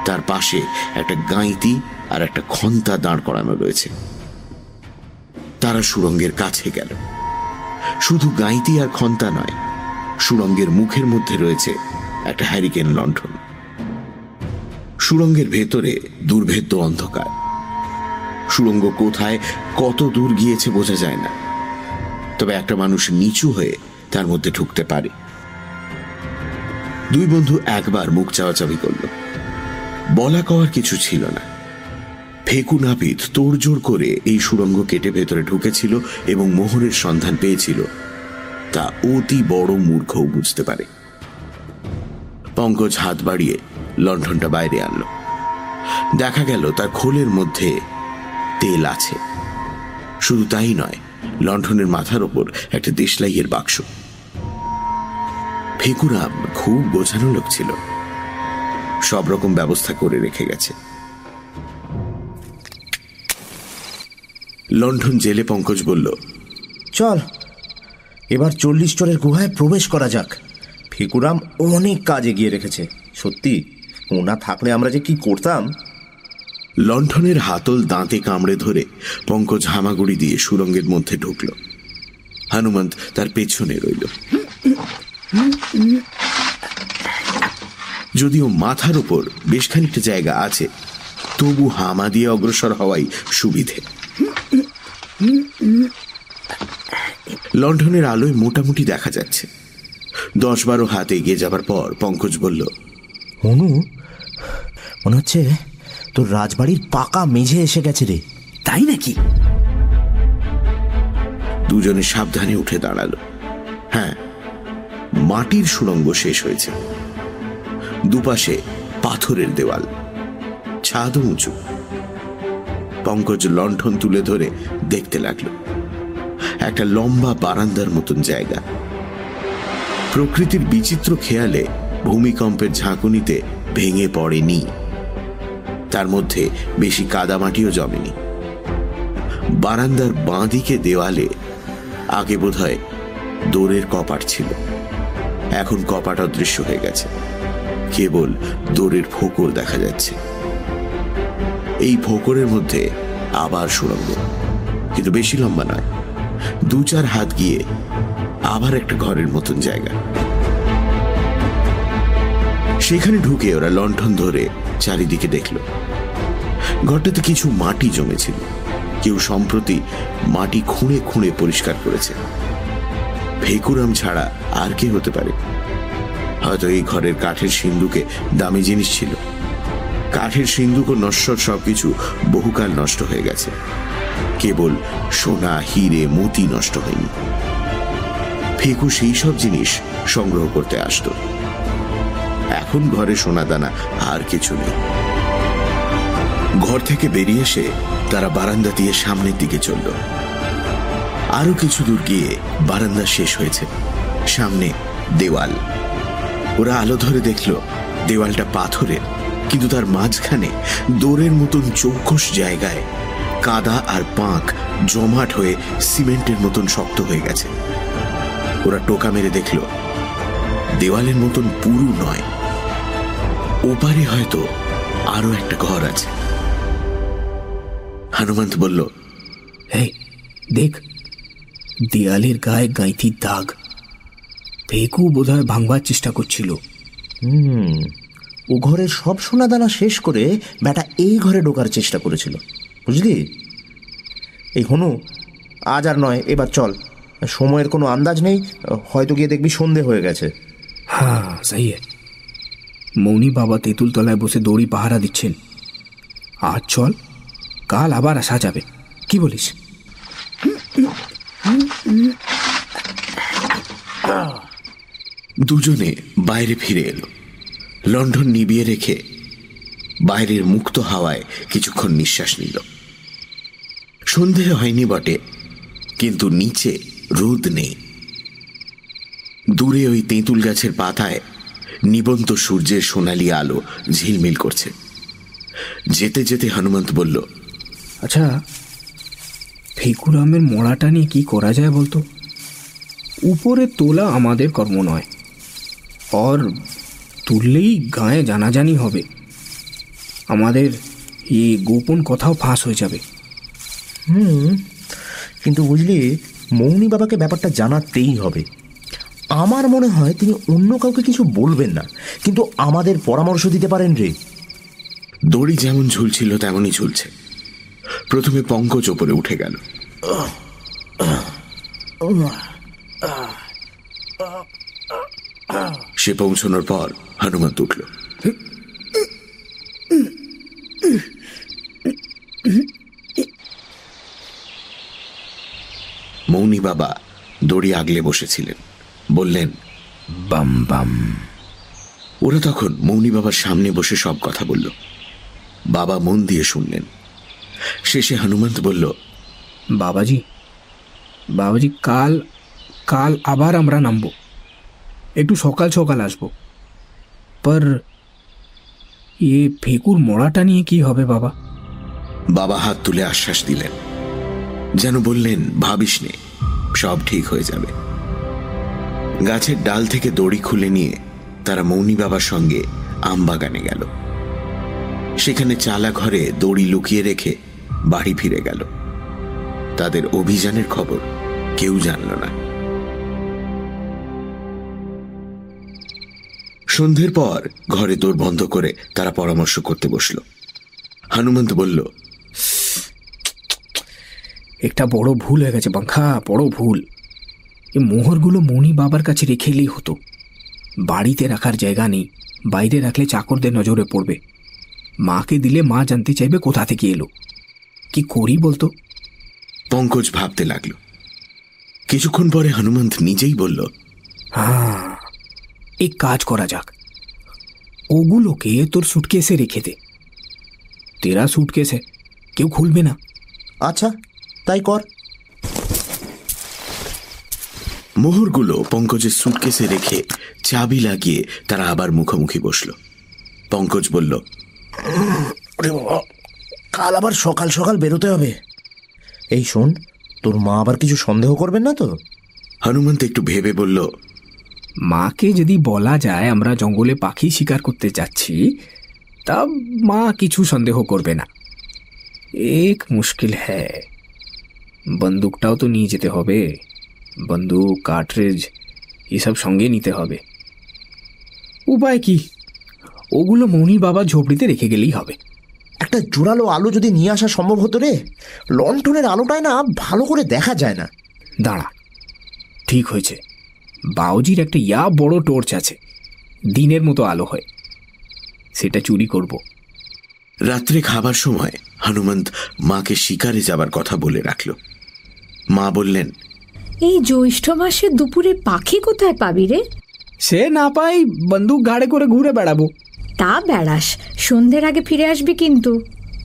তার পাশে একটা গাঁইতি আর একটা খন্তা দাঁড় করানো রয়েছে। তারা সুড়ঙ্গের কাছে গেল। শুধু গাঁইতি আর খন্তা নয়, সুড়ঙ্গের মুখের মধ্যে রয়েছে একটা হ্যারিকেন লণ্ঠন। সুড়ঙ্গের ভেতরে দুর্ভেদ্য অন্ধকার। সুড়ঙ্গ কোথায়, কত দূর গিয়েছে বোঝা যায় না। তবে একটা মানুষ নিচু হয়ে তার মধ্যে ঢুকতে পারে। দুই বন্ধু একবার মুখ চাওয়াচাবি করল। বলা কওয়ার কিছু ছিল না। ফেকু নাপিত তোড়জোড় করে এই সুড়ঙ্গ কেটে ভেতরে ঢুকেছিল এবং মোহরের সন্ধান পেয়েছিল। তা অতি বড় মূর্খও বুঝতে পারে। পঙ্কজ হাত বাড়িয়ে লণ্ঠনটা বাইরে আনলো। দেখা গেল তার খোলের মধ্যে তেল আছে। শুধু তাই নয় লণ্ঠনের মাথার ওপর একটা দেশলাইয়ের বাক্স। ফেকুরাম খুব বোঝানো লোক ছিল। সব রকম ব্যবস্থা করে রেখে গেছে। লণ্ঠন জেলে পঙ্কজ বলল, চল, এবার চল্লিশ চরের গুহায় প্রবেশ করা যাক। ফেকুরাম অনেক কাজ এগিয়ে রেখেছে। সত্যি, ওনা থাকলে আমরা যে কি করতাম? লণ্ঠনের হাতল দাঁতে কামড়ে ধরে পঙ্কজ হামাগুড়ি দিয়ে সুরঙ্গের মধ্যে ঢুকল। হনুমন্ত তার পেছনে রইল। যদিও মাথার উপর বেশ খানিকটা জায়গা আছে, তবু হামা দিয়ে অগ্রসর হওয়াই সুবিধে। লণ্ঠনের আলোয় মোটামুটি দেখা যাচ্ছে। দশ বারো হাত এগিয়ে যাবার পর পঙ্কজ বলল, অনু, মনে হচ্ছে তোর রাজবাড়ির পাকা মেঝে এসে গেছে রে। তাই নাকি? দুজনে সাবধানে উঠে দাঁড়াল। হ্যাঁ মাটির সুড়ঙ্গ শেষ হয়েছে। দুপাশে পাথরের দেওয়াল, ছাদ উঁচু। পঙ্কজ লণ্ঠন তুলে ধরে দেখতে লাগল। একটা লম্বা বারান্দার মতন জায়গা। প্রকৃতির বিচিত্র খেয়ালে ভূমিকম্পের ঝাঁকুনিতে ভেঙে পড়েনি তার মধ্যে বেশি কাদামাটিও জমেনি। বারান্দার বাঁদিকে দেওয়ালে আগে বোধহয় দোরের কপাট ছিল। এখন কপাট অদৃশ্য হয়ে গেছে। কেবল দোরের ফোকর দেখা যাচ্ছে। এই ফোকরের মধ্যে আবার সুড়ঙ্গ। কিন্তু বেশি লম্বা নয়। দু চার হাত গিয়ে আবার একটা ঘরের মতন জায়গা। সেখানে ঢুকে ওরা লণ্ঠন ধরে চারিদিকে দেখল। ঘরটাতে কিছু মাটি জমেছিল। কেউ সম্প্রতি মাটি খুঁড়ে খুঁড়ে পরিষ্কার করেছে। ভেকুরাম ছাড়া আর কে হতে পারে। হয়তো এই ঘরের কাঠের সিন্ধুকে দামি জিনিস ছিল। কাঠের সিন্ধুক ও নশ্বর সবকিছু বহুকাল নষ্ট হয়ে গেছে। কেবল সোনা, হিরে, মতি নষ্ট হয়নি। ফেকু সেই সব জিনিস সংগ্রহ করতে আসতো। এখন ঘরে সোনাদানা আর কিছু নেই। ঘর থেকে বেরিয়ে এসে তারা বারান্দা দিয়ে সামনের দিকে চলল। আরও কিছু দূর গিয়ে বারান্দা শেষ হয়েছে। সামনে দেওয়াল। ওরা আলো ধরে দেখল, দেওয়ালটা পাথরের, কিন্তু তার মাঝখানে দোরের মতন চৌকস জায়গায় কাদা আর পাঁক জমাট হয়ে সিমেন্টের মতন শক্ত হয়ে গেছে। ওরা টোকা মেরে দেখল, দেওয়ালের মতন পুরু নয়। ওপারে হয়তো আরও একটা ঘর আছে। হনুমন্ত বলল এই দেখ দেয়ালের গায়ে গাঁথির দাগ। ফেকু বোধহয় ভাঙবার চেষ্টা করছিল। হুম ও ঘরের সব সোনাদানা শেষ করে ব্যাটা এই ঘরে ঢোকার চেষ্টা করেছিল বুঝলি? এই হনু আজ আর নয় এবার চল। সময়ের কোনো আন্দাজ নেই হয়তো গিয়ে দেখবি সন্ধে হয়ে গেছে। হ্যাঁ সাই মৌনি বাবা তেঁতুল তলায় বসে দড়ি পাহারা দিচ্ছেন। আজ চল, কাল আবার আসা যাবে। কি বলিস? দুজনে বাইরে ফিরে এলো। লন্ডন নিবিয়ে রেখে বাইরের মুক্ত হাওয়ায় কিছুক্ষণ নিঃশ্বাস নিল। সন্ধে হয়নি বটে, কিন্তু নিচে রোদ নেই। দূরে ওই তেঁতুল গাছের পাতায় নিবন্ত সূর্যের সোনালি আলো ঝিলমিল করছে। যেতে যেতে হনুমন্ত বলল আচ্ছা ফেকুরামের মরাটা নিয়ে কি করা যায় বলতো? উপরে তোলা আমাদের কর্ম নয় আর তুললেই গায়ে জানাজানি হবে। আমাদের এই গোপন কথাও ফাঁস হয়ে যাবে। হুম কিন্তু বুঝলি মৌনি বাবাকে ব্যাপারটা জানাতেই হবে। আমার মনে হয় তিনি অন্য কাউকে কিছু বলবেন না। কিন্তু আমাদের পরামর্শ দিতে পারেন রে। দড়ি যেমন ঝুলছিল তেমনই ঝুলছে। প্রথমে পঙ্কজ ওপরে উঠে গেল। সে পৌঁছানোর পর হনুমন্ত উঠল। মৌনি বাবা দড়ি আগলে বসেছিলেন। বললেন বাম বাম। ওরা তখন মৌনি বাবার সামনে বসে সব কথা বলল। বাবা মন দিয়ে শুনলেন। শেষে হনুমন্ত বলল বাবাজি বাবাজি কাল কাল আবার আমরা নামবো। একটু সকাল সকাল আসব। পর এ ফেকুর মরাটা নিয়ে কি হবে বাবা? বাবা হাত তুলে আশ্বাস দিলেন। যেন বললেন ভাবিস নে সব ঠিক হয়ে যাবে। গাছের ডাল থেকে দড়ি খুলে নিয়ে তারা মৌনি বাবার সঙ্গে আম বাগানে গেল। সেখানে চালা ঘরে দড়ি লুকিয়ে রেখে বাড়ি ফিরে গেল। তাদের অভিযানের খবর কেউ জানল না। সন্ধ্যের পর ঘরে দৌড় বন্ধ করে তারা পরামর্শ করতে বসল। হনুমন্ত বলল, একটা বড় ভুল হয়ে গেছে পাঙ্খা, বড় ভুল। এই মোহরগুলো মণি বাবার কাছে রেখে এলেই হতো। বাড়িতে রাখার জায়গা নেই বাইরে রাখলে চাকরদের নজরে পড়বে। মাকে দিলে মা জানতে চাইবে কোথা থেকে এলো। কি করি বলতো? পঙ্কজ ভাবতে লাগল। কিছুক্ষণ পরে হনুমন্ত নিজেই বলল হ্যাঁ এক কাজ করা যাক। ওগুলোকে তোর সুটকেসে রেখে দে। তেরা সুটকেসে কেউ খুলবে না। আচ্ছা তাই কর। মোহরগুলো পঙ্কজের সুটকেসে রেখে চাবি লাগিয়ে তারা আবার মুখোমুখি বসল। পঙ্কজ বলল কাল আবার সকাল সকাল বেরোতে হবে। এই শোন তোর মা আবার কিছু সন্দেহ করবেন না তো? হনুমন্ত একটু ভেবে বলল মাকে যদি বলা যায় আমরা জঙ্গলে পাখি শিকার করতে যাচ্ছি তা মা কিছু সন্দেহ করবে না। এক মুশকিল হ্যাঁ। বন্দুকটাও তো নিয়ে যেতে হবে। বন্দুক কার্ট্রেজ এসব সঙ্গে নিতে হবে। উপায় কি? ওগুলো মনি বাবা ঝোপড়িতে রেখে গেলেই হবে। একটা জোরালো আলো যদি নিয়ে আসা সম্ভব হতো রে লন্ঠনের আলোটায় না ভালো করে দেখা যায় না। দাঁড়া ঠিক হয়েছে। বাউজির একটা ইয়া বড় টর্চ আছে দিনের মতো আলো হয়। সেটা চুরি করব। রাত্রে খাবার সময় হনুমন্ত মাকে শিকারে যাবার কথা বলে রাখল। মা বললেন এই জ্যৈষ্ঠ মাসে দুপুরে পাখি কোথায় পাবি রে? সে না পাই বন্দুক ঘাড়ে করে ঘুরে বেড়াবো। তা বেড়াস সন্ধ্যের আগে ফিরে আসবি কিন্তু।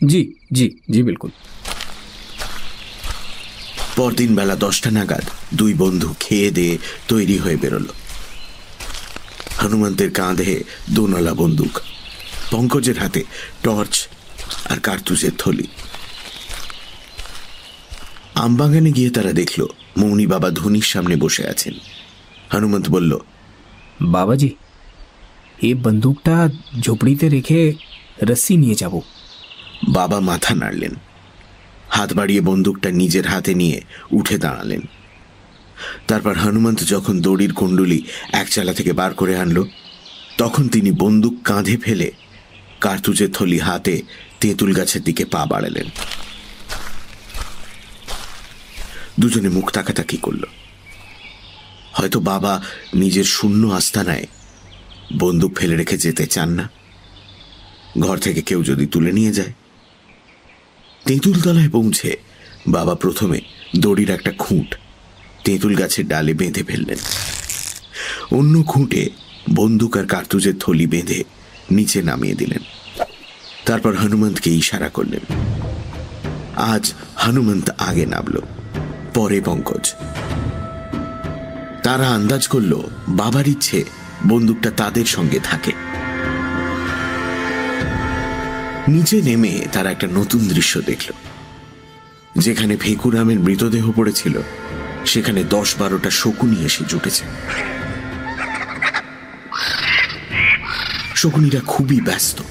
জি জি জি বিলকুল। পরদিন বেলা দশটা নাগাদ দুই বন্ধু খেয়ে দিয়ে তৈরি হয়ে বেরোলো। হনুমন্তের কাঁধে দোনলা বন্দুক পঙ্কজের হাতে টর্চ আর কার্তুজের থলি। আমবাগানে গিয়ে তারা দেখল মৌনি বাবা ধনির সামনে বসে আছেন। হনুমন্ত বলল বাবাজি এ বন্দুকটা ঝুপড়িতে রেখে রস্সি নিয়ে যাব। বাবা মাথা নাড়লেন। হাত বাড়িয়ে বন্দুকটা নিজের হাতে নিয়ে উঠে দাঁড়ালেন। তারপর হনুমন্ত যখন দড়ির কুণ্ডুলি এক চালা থেকে বার করে আনলো তখন তিনি বন্দুক কাঁধে ফেলে কার্তুজের থলি হাতে তেঁতুল গাছের দিকে পা বাড়ালেন। দুজনে মুখ তাকাতাকি করল। হয়তো বাবা নিজের শূন্য আস্তানায় বন্দুক ফেলে রেখে যেতে চান না। ঘর থেকে কেউ যদি তুলে নিয়ে যায়। তেঁতুল তলায় পৌঁছে বাবা প্রথমে দড়ির একটা খুঁট তেঁতুল গাছের ডালে বেঁধে ফেললেন। অন্য খুঁটে বন্দুক আর কার্তুজের থলি বেঁধে নিচে নামিয়ে দিলেন। তারপর হনুমন্তকে ইশারা করলেন। আজ হনুমন্ত আগে নামল। পরে পঙ্কজ। তারা আন্দাজ করল, বাবার ইচ্ছে বন্দুকটা তাদের সঙ্গে থাকে। নিচে নেমে তারা একটা নতুন দৃশ্য দেখল। যেখানে ভেকুরামের মৃতদেহ পড়েছিল, সেখানে দশ বারোটা শকুনি এসে জুটেছে। শকুনিরা খুবই ব্যস্ত।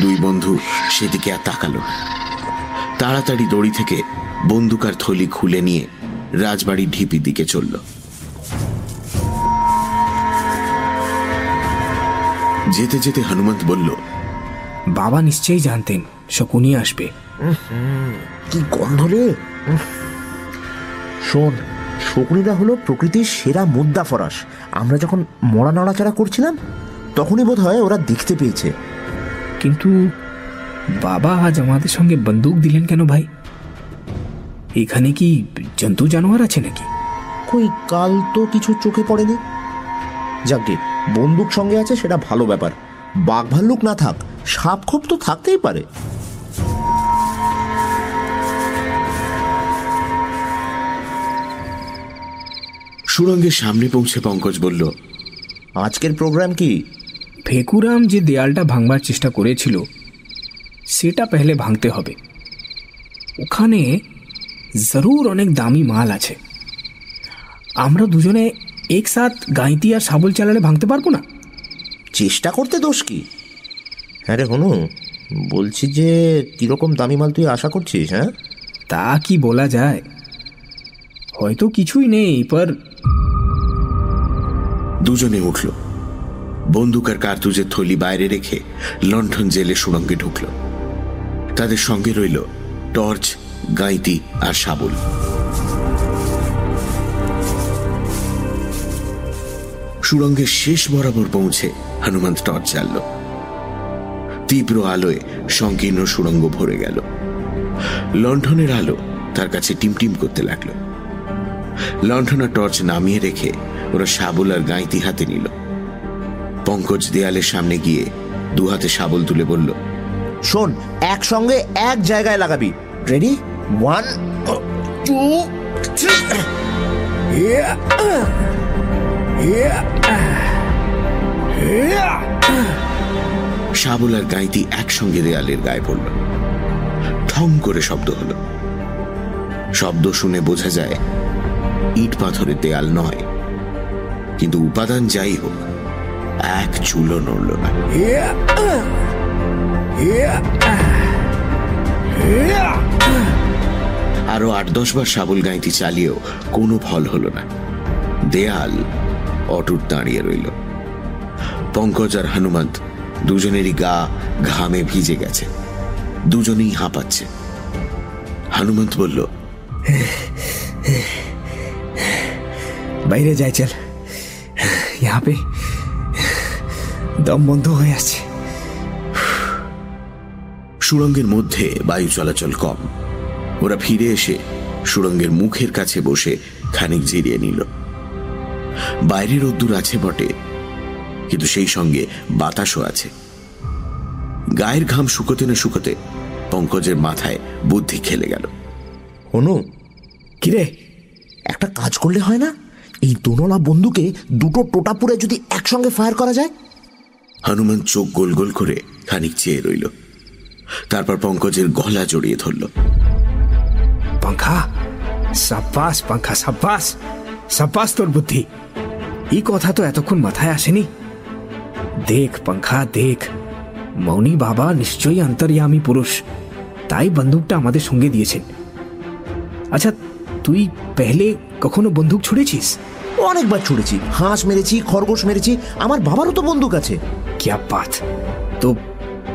দুই বন্ধু সেদিকে আর তাকালো তাড়াতাড়ি দড়ি থেকে বন্দুকার থলি খুলে নিয়ে রাজবাড়ির ঢিপির দিকে চলল। যেতে যেতে হনুমন্ত বলল বাবা নিশ্চয়ই জানতেন শকুনি আসবে। কি গন্ধ রে? শোন শকুনিরা হলো প্রকৃতির সেরা মুদ্রা ফরাস। আমরা যখন মরা নড়াচড়া করছিলাম তখনই বোধ হয় ওরা দেখতে পেয়েছে। কিন্তু বাবা আজ আমাদের সঙ্গে বন্দুক দিলেন কেন ভাই? এখানে কি জন্তু জানোয়ার আছে নাকি? কই কাল তো কিছু চোখে পড়েনি। যাকে বন্দুক সঙ্গে আছে সেটা ভালো ব্যাপার। বাঘ ভাল্লুক না থাক সাপ খোপ তো থাকতেই পারে। সুরঙ্গের সামনে পৌঁছে পঙ্কজ বলল আজকের প্রোগ্রাম কি? ভেকুরাম যে দেয়ালটা ভাঙবার চেষ্টা করেছিল সেটা পেহলে ভাঙতে হবে। ওখানে জরুর অনেক দামি মাল আছে। আমরা দুজনে একসাথ গাঁইতি আর শাবল চালালে ভাঙতে পারব না? চেষ্টা করতে দোষ কি? হ্যাঁ রে হনু বলছি যে কীরকম দামি মাল তুই আশা করছিস হ্যাঁ? তা কি বলা যায়? হয়তো কিছুই নেই পর দুজনে উঠল। বন্দুক আর কার্তুজের থলি বাইরে রেখে লণ্ঠন জেলে সুড়ঙ্গে ঢুকল। তাদের সঙ্গে রইল টর্চ গাইতি আর শাবল সুড়ঙ্গের শেষ বরাবর পৌঁছে হনুমন্ত টর্চ জ্বালল। তীব্র আলোয় সংকীর্ণ সুড়ঙ্গ ভরে গেল। লণ্ঠনের আলো তার কাছে টিমটিম করতে লাগল। লণ্ঠন আর টর্চ নামিয়ে রেখে ওরা শাবল আর গাঁইতি হাতে নিল। পঙ্কজ দেয়ালের সামনে গিয়ে দু হাতে শাবল তুলে বলল, শোন, একসঙ্গে এক জায়গায় লাগাবি। রেডি ওয়ান টু থ্রি শাবল আর গাঁইতি একসঙ্গে দেয়ালের গায়ে পড়ল। ঠং করে শব্দ হলো। শব্দ শুনে বোঝা যায় ইট পাথরের দেয়াল নয় কিন্তু উপাদান যাই হোক এক চুলো নড়ল না। আরো আট দশ বার শাবল গাঁইতি চালিয়েও কোনো ফল হলো না দেয়াল অটুট দাঁড়িয়ে রইল পঙ্কজ আর হনুমন্ত দুজনেরই গা ঘামে ভিজে গেছে দুজনেই হাঁপাচ্ছে হনুমন্ত বলল বাইরে যাই চল यहाँ पे দম বন্ধ হয়ে আছে সুড়ঙ্গের মধ্যে বায়ু চলাচল কম ওরা ফিরে এসে সুরঙ্গের মুখের কাছে বসে খানিক জিরিয়ে নিল। বাইরে রোদ্দুর আছে বটে কিন্তু সেই সঙ্গে বাতাসও আছে। গায়ের ঘাম শুকোতে না শুকোতে পঙ্কজের মাথায় বুদ্ধি খেলে গেল। অনু কিরে একটা কাজ করলে হয় না? এই দোনলা বন্ধুকে দুটো টোটা পুরে যদি একসঙ্গে ফায়ার করা যায়? হনুমান চোখ গোল গোল করে খানিক চেয়ে রইল। তারপর পঙ্কজের গলা জড়িয়ে ধরল। পাঙ্খা সাব্বাস পাঙ্খা সাব্বাস সাব্বাস তোর বুদ্ধি। এই কথা তো এতক্ষণ মাথায় আসেনি। দেখ পাঙ্খা দেখ মৌনি বাবা নিশ্চয়ই অন্তর্যামী পুরুষ তাই বন্দুকটা আমাদের সঙ্গে দিয়েছেন। আচ্ছা তুই পেহলে কখনো বন্দুক ছুঁড়েছিস? অনেকবার ছুঁড়েছি হাঁস মেরেছি খরগোশ মেরেছি আমার বাবারও তো বন্দুক আছে। ক্যা পাথ তো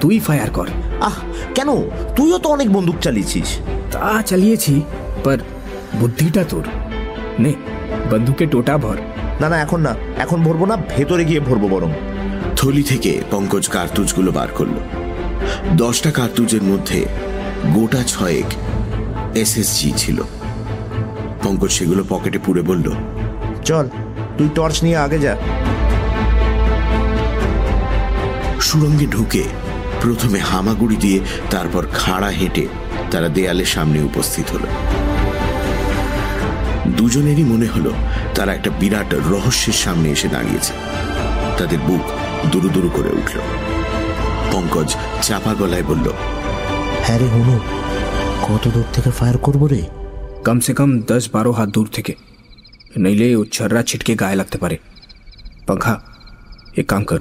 তুই ফায়ার কর। আহ কেন? তুইও তো অনেক বন্দুক চালিয়েছিস। তা চালিয়েছি পর বুদ্ধিটা তোর। নে বন্দুকে টোটা ভর। না না এখন না এখন ভরবো না ভেতরে গিয়ে ভরবো বরং। থলি থেকে পঙ্কজ কার্তুজগুলো বার করল। দশটা কার্তুজের মধ্যে গোটা ছয়েক এসএসজি ছিল। পঙ্কজ সেগুলো পকেটে পুরে বলল চল তুই টর্চ নিয়ে আগে যা। সুরঙ্গে ঢুকে প্রথমে হামাগুড়ি দিয়ে তারপর খাড়া হেঁটে তারা দেয়ালের সামনে উপস্থিত হলো। দুজনেরই মনে হলো তারা একটা বিরাট রহস্যের সামনে এসে দাঁড়িয়েছে। তাদের বুক দুরু দুরু করে উঠল। পঙ্কজ চাপা গলায় বলল হ্যাঁ রে হনু কত দূর থেকে ফায়ার করব রে? কমসে কম দশ বারো হাত দূর থেকে। নইলে ও ছর্রা ছিটকে গায়ে লাগতে পারে। পাঙ্খা এক কাম কর।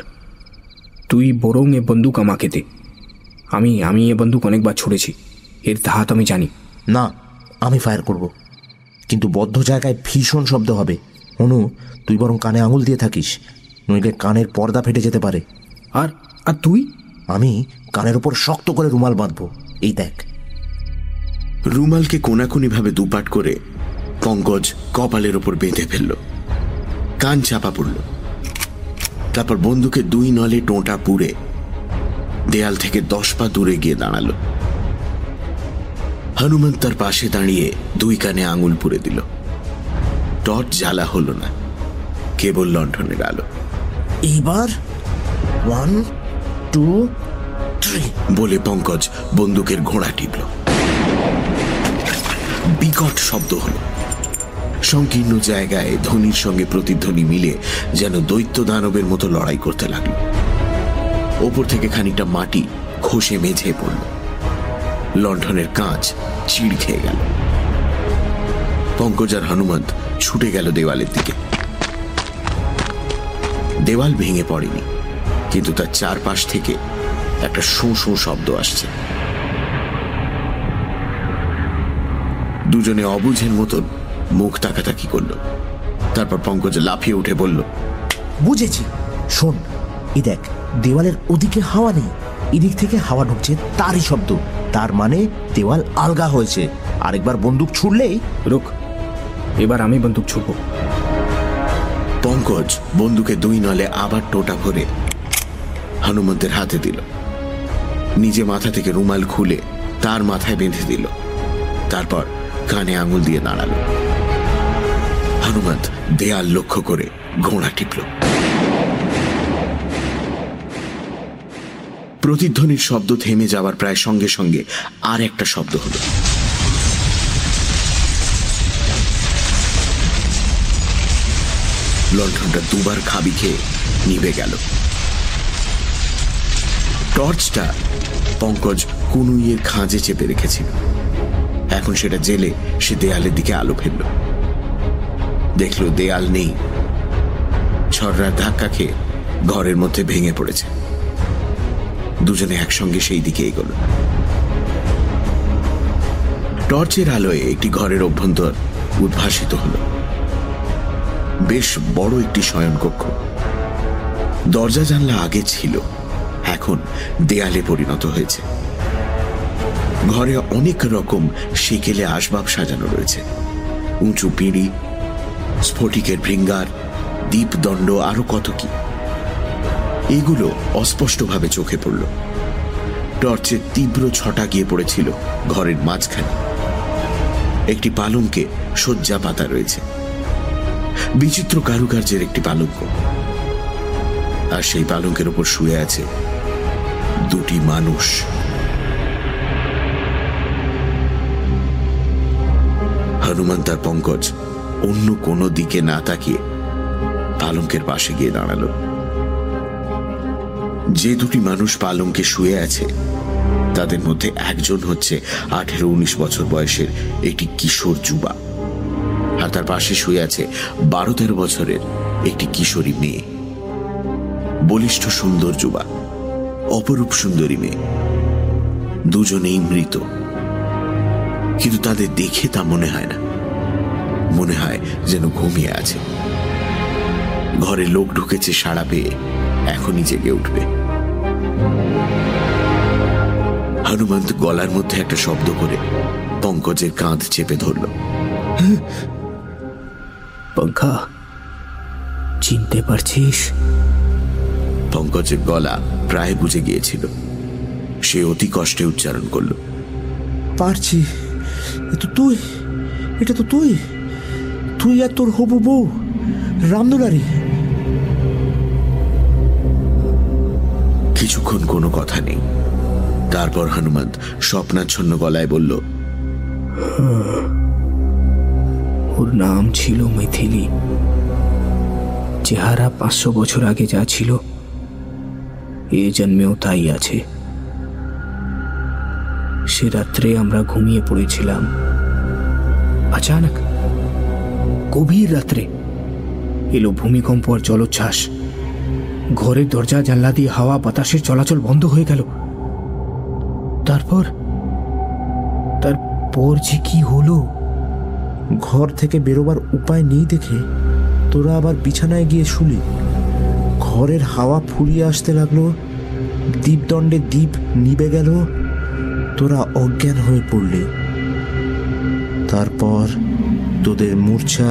তুই বরং এ বন্দুক আমাকে দে। আমি আমি এ বন্দুক অনেকবার ছুড়েছি। এর ধাত আমি জানি। না আমি ফায়ার করব। কিন্তু বদ্ধ জায়গায় ভীষণ শব্দ হবে। অনু তুই বরং কানে আঙুল দিয়ে থাকিস নইলে কানের পর্দা ফেটে যেতে পারে। আর আর তুই? আমি কানের ওপর শক্ত করে রুমাল বাঁধবো। এই দেখ। রুমালকে কোনাকুনি ভাবে দুপাট করে পঙ্কজ কপালের ওপর বেঁধে ফেলল। কান চাপা পড়ল। তারপর বন্দুকে দুই নলে টোঁটা পুড়ে দেয়াল থেকে দশ পা দূরে গিয়ে দাঁড়াল। হনুমান তার পাশে দাঁড়িয়ে দুই কানে আঙুল পুড়ে দিল। টর্চ জ্বালা হলো না কেবল লণ্ঠনের আলো। এইবার ওয়ান টু থ্রি। বলে পঙ্কজ বন্দুকের ঘোড়া টিপল। বিকট শব্দ হল। সংকীর্ণ জায়গায় ধ্বনির সঙ্গে প্রতিধ্বনি মিলে যেন দৈত্য দানবের মতো লড়াই করতে লাগল। ওপর থেকে খানিকটা মাটি খসে মেঝে পড়ল। লণ্ঠনের কাঁচ চিড় খেয়ে গেল। পঙ্কজ আর হনুমন্ত ছুটে গেল দেওয়ালের দিকে। দেওয়াল ভেঙে পড়েনি, কিন্তু তার চারপাশ থেকে একটা শোঁ শোঁ শব্দ আসছে। দুজনে অবুঝের মতন মুখ তাকাতাকি করল? তারপর পঙ্কজ লাফিয়ে উঠে বলল বুঝেছি। শোন এই দেখ দেওয়ালের ওদিকে হাওয়া নেই। এদিক থেকে হাওয়া ঢুকছে তারই শব্দ। তার মানে দেওয়াল আলগা হয়েছে। আরেকবার বন্দুক ছুড়লেই রুক এবার আমি বন্দুক ছুড়ব। পঙ্কজ বন্দুকে দুই নলে আবার টোটা ভরে হনুমন্তের হাতে দিল। নিজে মাথা থেকে রুমাল খুলে তার মাথায় বেঁধে দিল। তারপর কানে আঙুল দিয়ে দাঁড়াল হনুমন্ত দেয়াল লক্ষ্য করে ঘোড়া টিপল। প্রতিধ্বনির শব্দ থেমে যাওয়ার প্রায় সঙ্গে সঙ্গে আর একটা শব্দ হলো। লণ্ঠনটা দুবার খাবি খেয়ে নিভে গেল। টর্চটা পঙ্কজ কুনুইয়ের খাঁজে চেপে রেখেছিল। এখন সেটা জেলে সে দেয়ালের দিকে আলো ফেলল। দেখল দেয়াল নেই। ছড়রার ধাক্কা খেয়ে ঘরের মধ্যে ভেঙে পড়েছে। দুজনে একসঙ্গে সেই দিকে এগোল। টর্চের আলোয় একটি ঘরের অভ্যন্তর উদ্ভাসিত হল। বেশ বড় একটি শয়নকক্ষ। দরজা জানলা আগে ছিল, এখন দেয়ালে পরিণত হয়েছে। ঘরে অনেক রকম সেকেলে আসবাব সাজানো রয়েছে। উঁচু পিঁড়ি স্ফটিকের ভৃঙ্গার দীপদণ্ড আরও কত কি? এগুলো অস্পষ্টভাবে চোখে পড়ল। টর্চের তীব্র ছটা গিয়ে পড়েছিল ঘরের মাঝখানে। একটি পালঙ্কে শয্যা পাতা রয়েছে। বিচিত্র কারুকার্যের একটি পালঙ্ক। আর সেই পালঙ্কের উপর শুয়ে আছে দুটি মানুষ। হনুমান তার পঙ্কজ অন্য কোনো দিকে না তাকিয়ে পালঙ্কের পাশে গিয়ে দাঁড়াল। যে দুটি মানুষ পালঙ্কে শুয়ে আছে, তাদের মধ্যে একজন হচ্ছে আঠেরো উনিশ বছর বয়সের একটি কিশোর যুবা। আর তার পাশে শুয়ে আছে বারো তেরো বছরের একটি কিশোরী মেয়ে। বলিষ্ঠ সুন্দর যুবা, অপরূপ সুন্দরী মেয়ে। দুজনেই মৃত। কিন্তু তাদের দেখে তা মনে হয় না। মনে হয় যেন ঘুমিয়ে আছে। ঘরে লোক ঢুকেছে সাড়া পেয়ে এখনই জেগে উঠবে। হনুমন্ত গলার মধ্যে একটা শব্দ করে পঙ্কজের কাঁধ চেপে ধরল। পঙ্খা চিনতে পারছিস? পঙ্কজের গলা প্রায় বুঝে গিয়েছিল। সে অতি কষ্টে উচ্চারণ করল। পারছি। তুই এটা তো তুই। তুই আর তোর হবু বউ রামদুলারি কিছুক্ষণ কোনো কথা নেই। তারপর হনুমন্ত স্বপ্নাচ্ছন্ন গলায় বলল ওর নাম ছিল মিথিলি। চেহারা পাঁচশো বছর আগে যা ছিল এ জন্মেও তাই আছে। সে রাত্রে আমরা ঘুমিয়ে পড়েছিলাম। আচানক গভীর রাত্রে এলো ভূমিকম্প আর জলোচ্ছ্বাস। ঘরের দরজা, জানলা দিয়ে হাওয়া, বাতাসের চলাচল বন্ধ হয়ে গেল। তারপর তারপর যে কি হলো? ঘর থেকে বেরোবার উপায় নেই দেখে তোরা আবার বিছানায় গিয়ে শুলি। ঘরের হাওয়া ফুরিয়ে আসতে লাগল, দ্বীপদণ্ডে দ্বীপ নিবে গেল, তোরা অজ্ঞান হয়ে পড়লি। তারপর তোদের মূর্ছা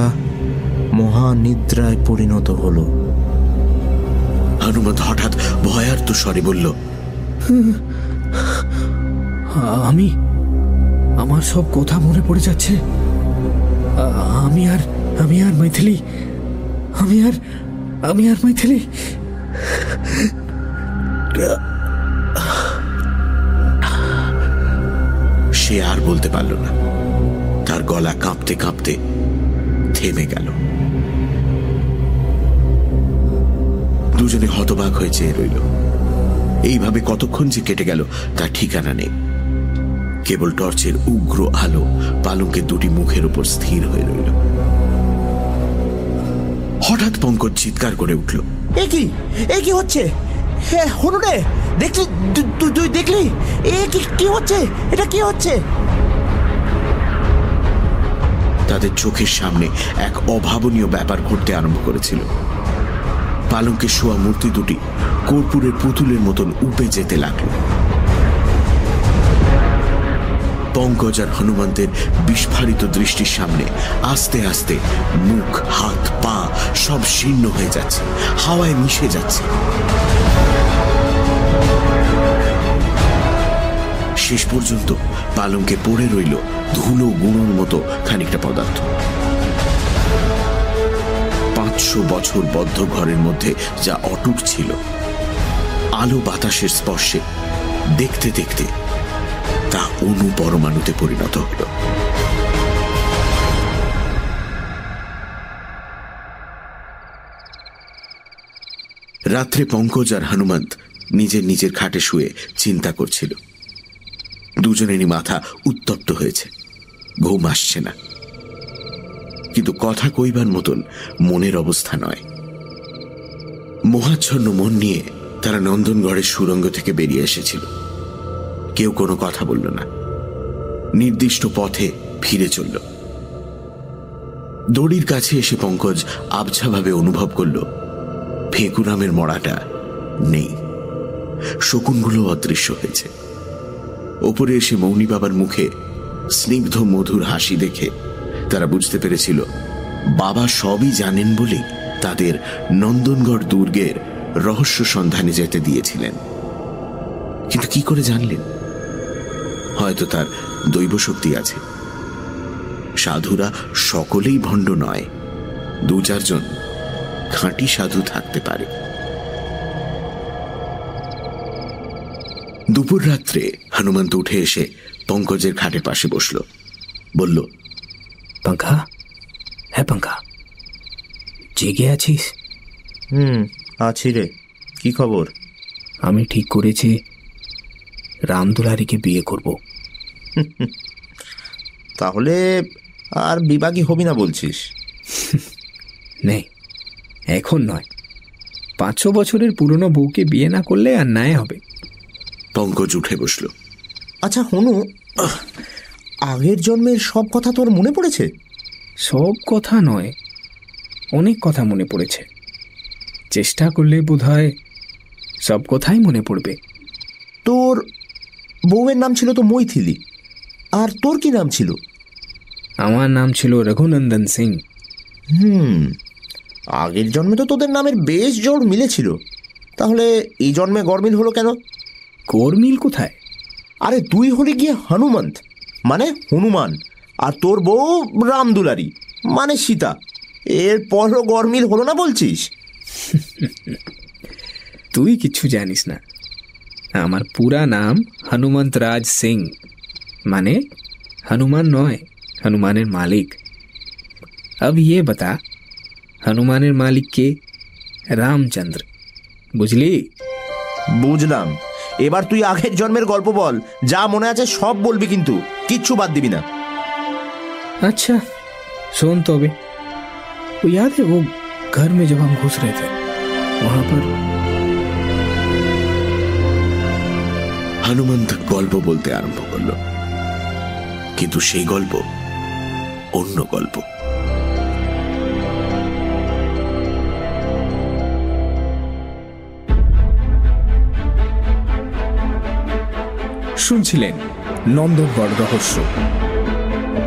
মহানিদ্রায় পরিণত হলো। হনুমন্ত হঠাৎ ভয়ার্ত স্বরে বলল আমি আমার সব কথা মনে পড়ে যাচ্ছে। আমি আর আমি আর মৈথিলি আমি আর আমি আর মৈথিলি। সে আর বলতে পারল না। কাঁপতে কাঁপতে থেমে গেল। দুজনে হতবাক হয়ে চেয়ে রইল। এইভাবে কতক্ষণ যে কেটে গেল তার ঠিকানা নেই। কেবল টর্চের উগ্র আলো পালঙ্কের দুটি মুখের উপর স্থির হয়ে রইল। হঠাৎ পঙ্কজ চিৎকার করে উঠল, এ কি? এ কি হচ্ছে? রে দেখলি? তু- দেখলি? এ কি হচ্ছে? এটা কি হচ্ছে? তাদের চোখের সামনে এক অভাবনীয় ব্যাপার ঘটতে আরম্ভ করেছিল। পালঙ্কে শোয়া মূর্তি দুটি কর্পূরের পুতুলের মতন উপে যেতে লাগল। পঙ্কজ আর হনুমন্তের বিস্ফারিত দৃষ্টির সামনে আস্তে আস্তে মুখ, হাত, পা সব শীর্ণ হয়ে যাচ্ছে, হাওয়ায় মিশে যাচ্ছে। শেষ পর্যন্ত পালঙ্কে পড়ে রইল ধুলো গুঁড়োর মতো খানিকটা পদার্থ। পাঁচশো বছর বদ্ধ ঘরের মধ্যে যা অটুট ছিল, আলো বাতাসের স্পর্শে দেখতে দেখতে তা অনু পরমাণুতে পরিণত হল। রাত্রে পঙ্কজ আর হনুমন্ত নিজের নিজের খাটে শুয়ে চিন্তা করছিল। দুজনেরই মাথা উত্তপ্ত হয়েছে। ঘুম আসছে না। কিন্তু কথা কইবার মতন মনের অবস্থা নয়। মোহাচ্ছন্ন মন নিয়ে তারা নন্দনগড়ের সুরঙ্গ থেকে বেরিয়ে এসেছিল। কেউ কোনো কথা বলল না। নির্দিষ্ট পথে ফিরে চলল। দড়ির কাছে এসে পঙ্কজ আবছাভাবে অনুভব করল, ফেকুরামের মরাটা নেই। শকুনগুলো অদৃশ্য হয়েছে। ওপরে এসে মৌনী বাবার মুখে স্নিগ্ধ মধুর হাসি দেখে তারা বুঝতে পেরেছিল, বাবা সবই জানেন বলে তাদের নন্দনগড় দুর্গের রহস্য সন্ধানে যেতে দিয়েছিলেন। কিন্তু কি করে জানলেন? হয়তো তার দৈব শক্তি আছে। সাধুরা সকলেই ভণ্ড নয় দু চারজন খাঁটি সাধু থাকতে পারে। দুপুর রাত্রে হনুমন্ত উঠে এসে পঙ্কজের খাটের পাশে বসল। বলল পাঙ্খা হ্যাঁ পাঙ্খা জেগে আছিস? হুম আছি রে। কি খবর? আমি ঠিক করেছি। রামদুলারিকে বিয়ে করব। তাহলে আর বিবাগী হবি না বলছিস? নেই এখন নয়। পাঁচশো বছরের পুরনো বউকে বিয়ে না করলে আর ন্যায় হবে। পঙ্কজ উঠে বসল। আচ্ছা হনু আগের জন্মের সব কথা তোর মনে পড়েছে? সব কথা নয় অনেক কথা মনে পড়েছে। চেষ্টা করলে বোধ হয় সব কথাই মনে পড়বে। তোর বউয়ের নাম ছিল তো মৈথিলি আর তোর কি নাম ছিল? আমার নাম ছিল রঘুনন্দন সিং। হুম আগের জন্মে তো তোদের নামের বেশ জোর মিলেছিল। তাহলে এই জন্মে গরমিল হলো কেন? কর্মিল কোথায় আরে তুই হলি গিয়ে হনুমন্ত মানে হনুমান আর তোর বউ রামদুলারি মানে সীতা এরপরও গরমিল হলো না বলছিস তুই কিচ্ছু জানিস না আমার পুরা নাম হনুমন্ত রাজ সিং মানে হনুমান নয় হনুমানের মালিক अब ये बता হনুমানের মালিক কে রামচন্দ্র বুঝলি বুঝলাম এবার তুই আগের জন্মের গল্প বল যা মনে আছে সব বলবি কিন্তু কিচ্ছু বাদ দিবি না अच्छा सुन तो अबे वो याद है वो घर में जब हम घुस रहे थे वहां पर হনুমন্ত গল্প বলতে আরম্ভ করল কিন্তু সেই গল্প অন্য গল্প শুনছিলেন নন্দনগড় রহস্য।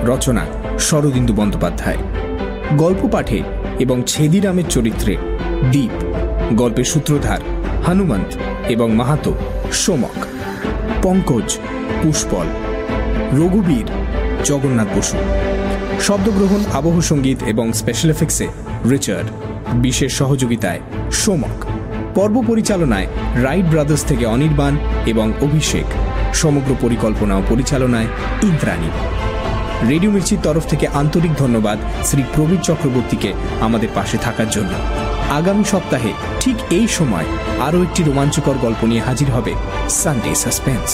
রচনা শরদিন্দু বন্দ্যোপাধ্যায়। গল্প পাঠে এবং ছেদিরামের চরিত্রে দ্বীপ গল্পের সূত্রধার হনুমন্ত এবং মাহাতো সোমক। পঙ্কজ, পুষ্পল, রঘুবীর, জগন্নাথ বসু। শব্দগ্রহণ, আবহ সংগীত এবং স্পেশাল এফেক্টসে রিচার্ড। বিশেষ সহযোগিতায় সোমক। পর্ব পরিচালনায় রাইট ব্রাদার্স থেকে অনির্বাণ এবং অভিষেক। সমগ্র পরিকল্পনা ও পরিচালনায় ইন্দ্রাণী। রেডিও মির্চির তরফ থেকে আন্তরিক ধন্যবাদ শ্রী প্রবীর চক্রবর্তীকে আমাদের পাশে থাকার জন্য। আগামী সপ্তাহে ঠিক এই সময় আরও একটি রোমাঞ্চকর গল্প নিয়ে হাজির হবে সানডে সাসপেন্স।